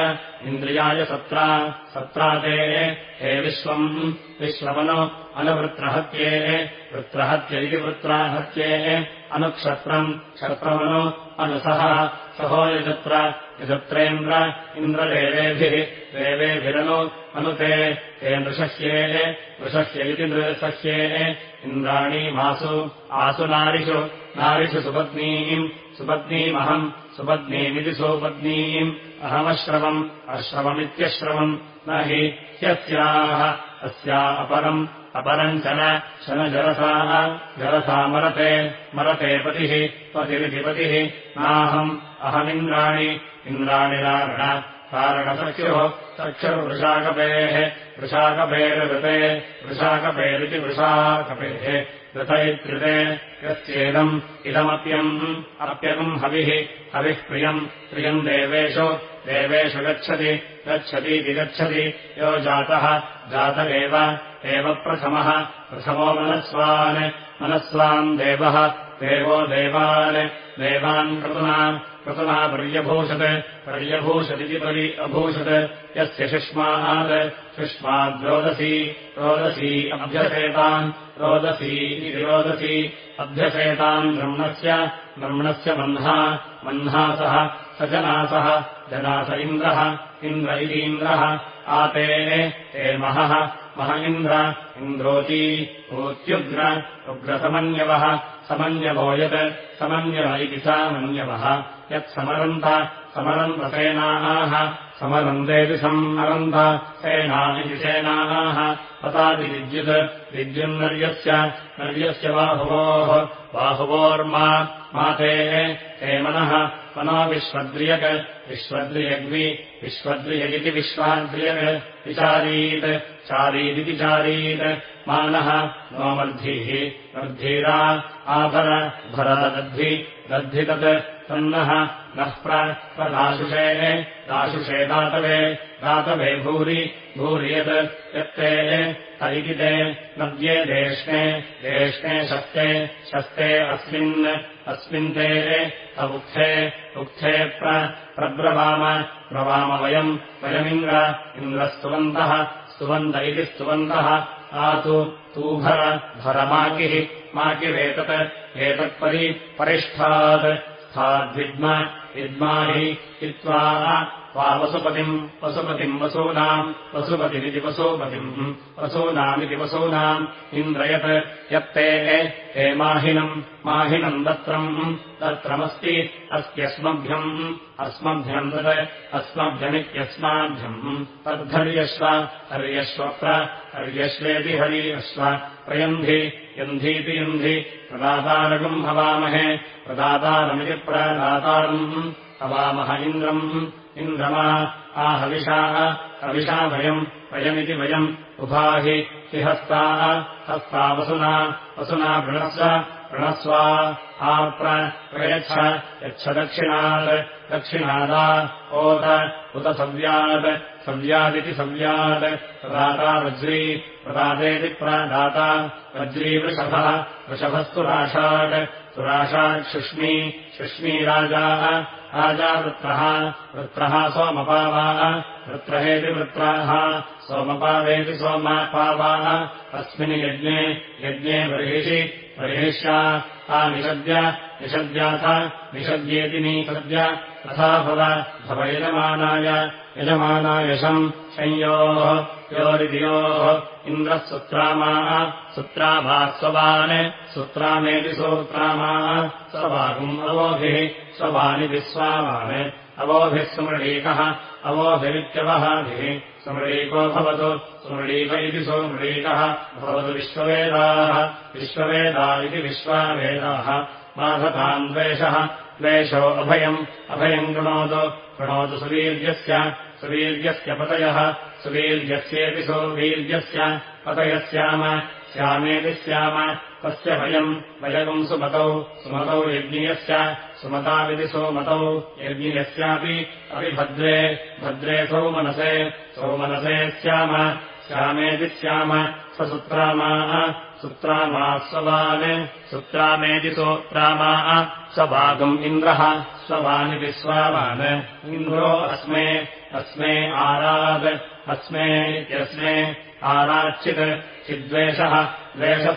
इन्द्रियाय सत्रा सत्रा ते हे विश्वम् विश्वमनु अनुवृत्रहत्ये वृत्रहत्य इति वृत्राहत्ये अनुक्षत्रम् क्षत्रमनु अनुसः सहो यजत्र यजत्रेन्द्र इन्द्रदेवेभिः देवेभिरनु अनुते ते नृशस्ये नृशस्य इति नृसस्ये इन्द्राणी मासु आसु नारिषु नारिषु सुपत्नीम् सुपत्नीमहम् सुपत्नीमिति सुपत्नीम् अहमश्रवम् अश्रवमित्यश्रवम्। न हि ह्यस्याः अस्या अपरम् अपरम् चन शनजरसाः जरसा। मरते मरते पतिः पतिरितिपतिः नाहम् अहमिन्द्राणि इन्द्राणि नारण कारणसख्युः चक्षुर्वृषाकपेः वृषाकपेरुते वृषाकपेरिति वृषाकपेः ऋतैत्रिते यस्येदम् इदमप्यम् अप्यकम् हविः हविः प्रियम् प्रियम् देवेषु देवेषु गच्छति गच्छतीति गच्छति यो जातः जात एव प्रथमः प्रथमो मनस्वान् मनस्वान् देवः देवो देवान् देवान् क्रतुना क्रतुना पर्यभूषत् पर्यभूषदिति परि अभूषत्। यस्य शुष्मात् शुष्माद्रोदसी रोदसी अभ्यसेतान् रोदसी इति रोदसी। अभ्यसेतान् ब्रह्मणस्य ब्रह्मणस्य बह्ना बह्नासः स जनासः ददास इन्द्रः इन्द्र इतीन्द्रः आते महः मह इन्द्र इन्द्रोती ऊत्युग्र उग्रसमन्यवः समन्यवो यत् इति सामन्यवः यत्समरन्त समरन्तसेनाः समरन्तेति समरन्त सेना। इति सेनाः पतादिविद्युत् विद्युन्नर्यस्य नर्यस्य बाहुवोः बाहुवोर्मा माते हे मनः मनो विश्वद्रियक् विश्वद्रियग्वि विश्वद्रियगिति विश्वाद्रियक् विचारीत् चारीदिति चारीत् मानः नो वर्धिः वर्धीरा आभर भरदद्धि दद्धि तत् तन्नः नः प्रदाशुषे दाशुषे दातवे दातवे भूरि भूरि यत् यत्ते तैकिते नद्ये देष्णे देष्णे शस्ते शस्ते अस्मिन् अस्मिन् ते अबुक्थे उक्थे प्रब्रवाम ब्रवाम वयम् वयमिन्द्र इन्द्रस्तुवन्तः स्तुवन्त इति स्तुवन्तः आतु तूभर भरमाकिः। माकिरेतत् एतत्परि परिष्ठात्। स्थाद्विद्म विद्माहि हित्वा वा वसुपतिम् वसुपतिम् वसूनाम् वसुपतिमिति वसूपतिम् वसूनामिति वसूनाम् इन्द्रयत् यत्ते हे माहिनम् माहिनम् दत्रम् दत्रमस्ति अस्त्यस्मभ्यम् अस्मभ्यम् तत् अस्मभ्यमित्यस्माभ्यम् तद्धर्यश्व हर्यश्वप्र हर्यश्वेति हर्यश्व प्रयन्धि यन्धीति यन्धि प्रदातारकम् हवामहे प्रदातारमिति प्रदातारम् हवामह इन्द्रम् इन्द्रमा आहविषाः हविषा वयम् वयमिति वयम् उभाहि हि हस्ताः हस्ता वसुना वसुना वृणस्व वृणस्वा आप्र प्रयच्छ यच्छ दक्षिणात् दक्षिणादा ओत उत सव्यात् सव्यादिति सव्यात् प्रदाता वज्री प्रदातेति प्रदाता वज्री वृषभः वृषभस्तु राषात् सुराषात् शुष्मी शुष्मी राजाः राजा वृत्रः वृत्रः सोमपावाः वृत्रहेति वृत्राः सोमपावेति सोमपावाः अस्मिन् यज्ञे यज्ञे बर्हिषि बर्हिष्या आ निषद्य निषद्याथ निषद्येति निषद्य तथा भव भव यजमानाय यजमानायशम् संयोः योरिदियोः इन्द्रः सुत्रामाः सुत्राभास्ववान् सुत्रामेति सोत्रामाः स्वभागुम् अवोभिः स्वभानिभिः स्वामान् अवोभिः सुमृळीकः अवोभिरित्यवहाभिः सुमृळीको भवतु। सुमृळीक इति सोमृळीकः भवतु विश्ववेदाः विश्ववेदा इति विश्वावेदाः। माधताम् द्वेषः द्वेषो अभयम् अभयम् कृणोतु कृणोतु सुवीर्यस्य सुवीर्यस्य पतयः सुवीर्यस्येति सुवीर्यस्य पतयः स्याम स्यामेति स्याम तस्य वयम् वयगम् सुमतौ। सुमतौ यज्ञियस्य। सुमताविति सोमतौ। यज्ञियस्यापि अपि भद्रे भद्रे सौमनसे। सौमनसे स्याम श्यामेति स्याम स स्ववान् सुत्रामेति सोत्रामाः। स्वभागम् इन्द्रः। स्ववानिति स्वावान् इन्द्रो अस्मे। अस्मे आराद्। अस्मे इत्यस्मे आराच्चित् द्वेषः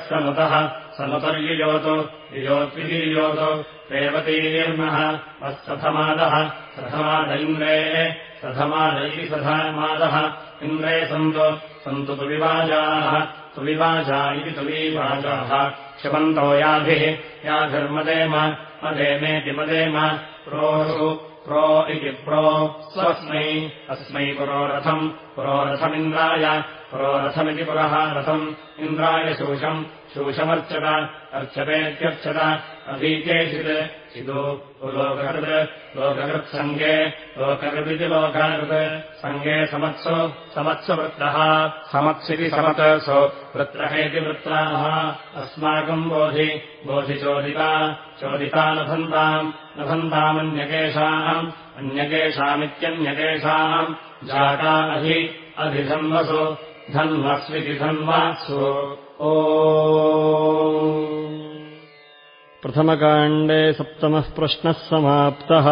सनुतः सनुतर्ययोतु ययोत्वितीर्योतु रेवतीर्मः वत्सथमादः सथमाद इन्द्रे सथमाद इति सथमादः इन्द्रे सन्तु सन्तु तुविवाजाः तुविवाजा इति तुवीवाजाः क्षमन्तो याभिः याभिर्मदेम मदेमेति मदेम प्रोषु प्रो इति प्रो स्वस्मै अस्मै पुरोरथम् पुरोरथमिन्द्राय पुरोरथमिति पुरः रथम्। इन्द्राय शोषम् शोषमर्चत अर्चतेत्यर्चत अभीकेचित् चिदो लोककृत्। लोककृत्सङ्गे लोककृदिति लोकाकृत्। सङ्गे समत्सु। समत्सु वृत्रः। समत्सिति समत्सु। वृत्रहेति वृत्राः। अस्माकम् बोधि। बोधि चोदिता। लभन्ताम्। लभन्तामन्यकेषाम् अन्यकेषामित्यन्यकेषाम् जाता अधि। अधिधन्वसु। धन्वस्विति धन्वासु। ओ प्रथमकाण्डे सप्तमः प्रश्नः समाप्तः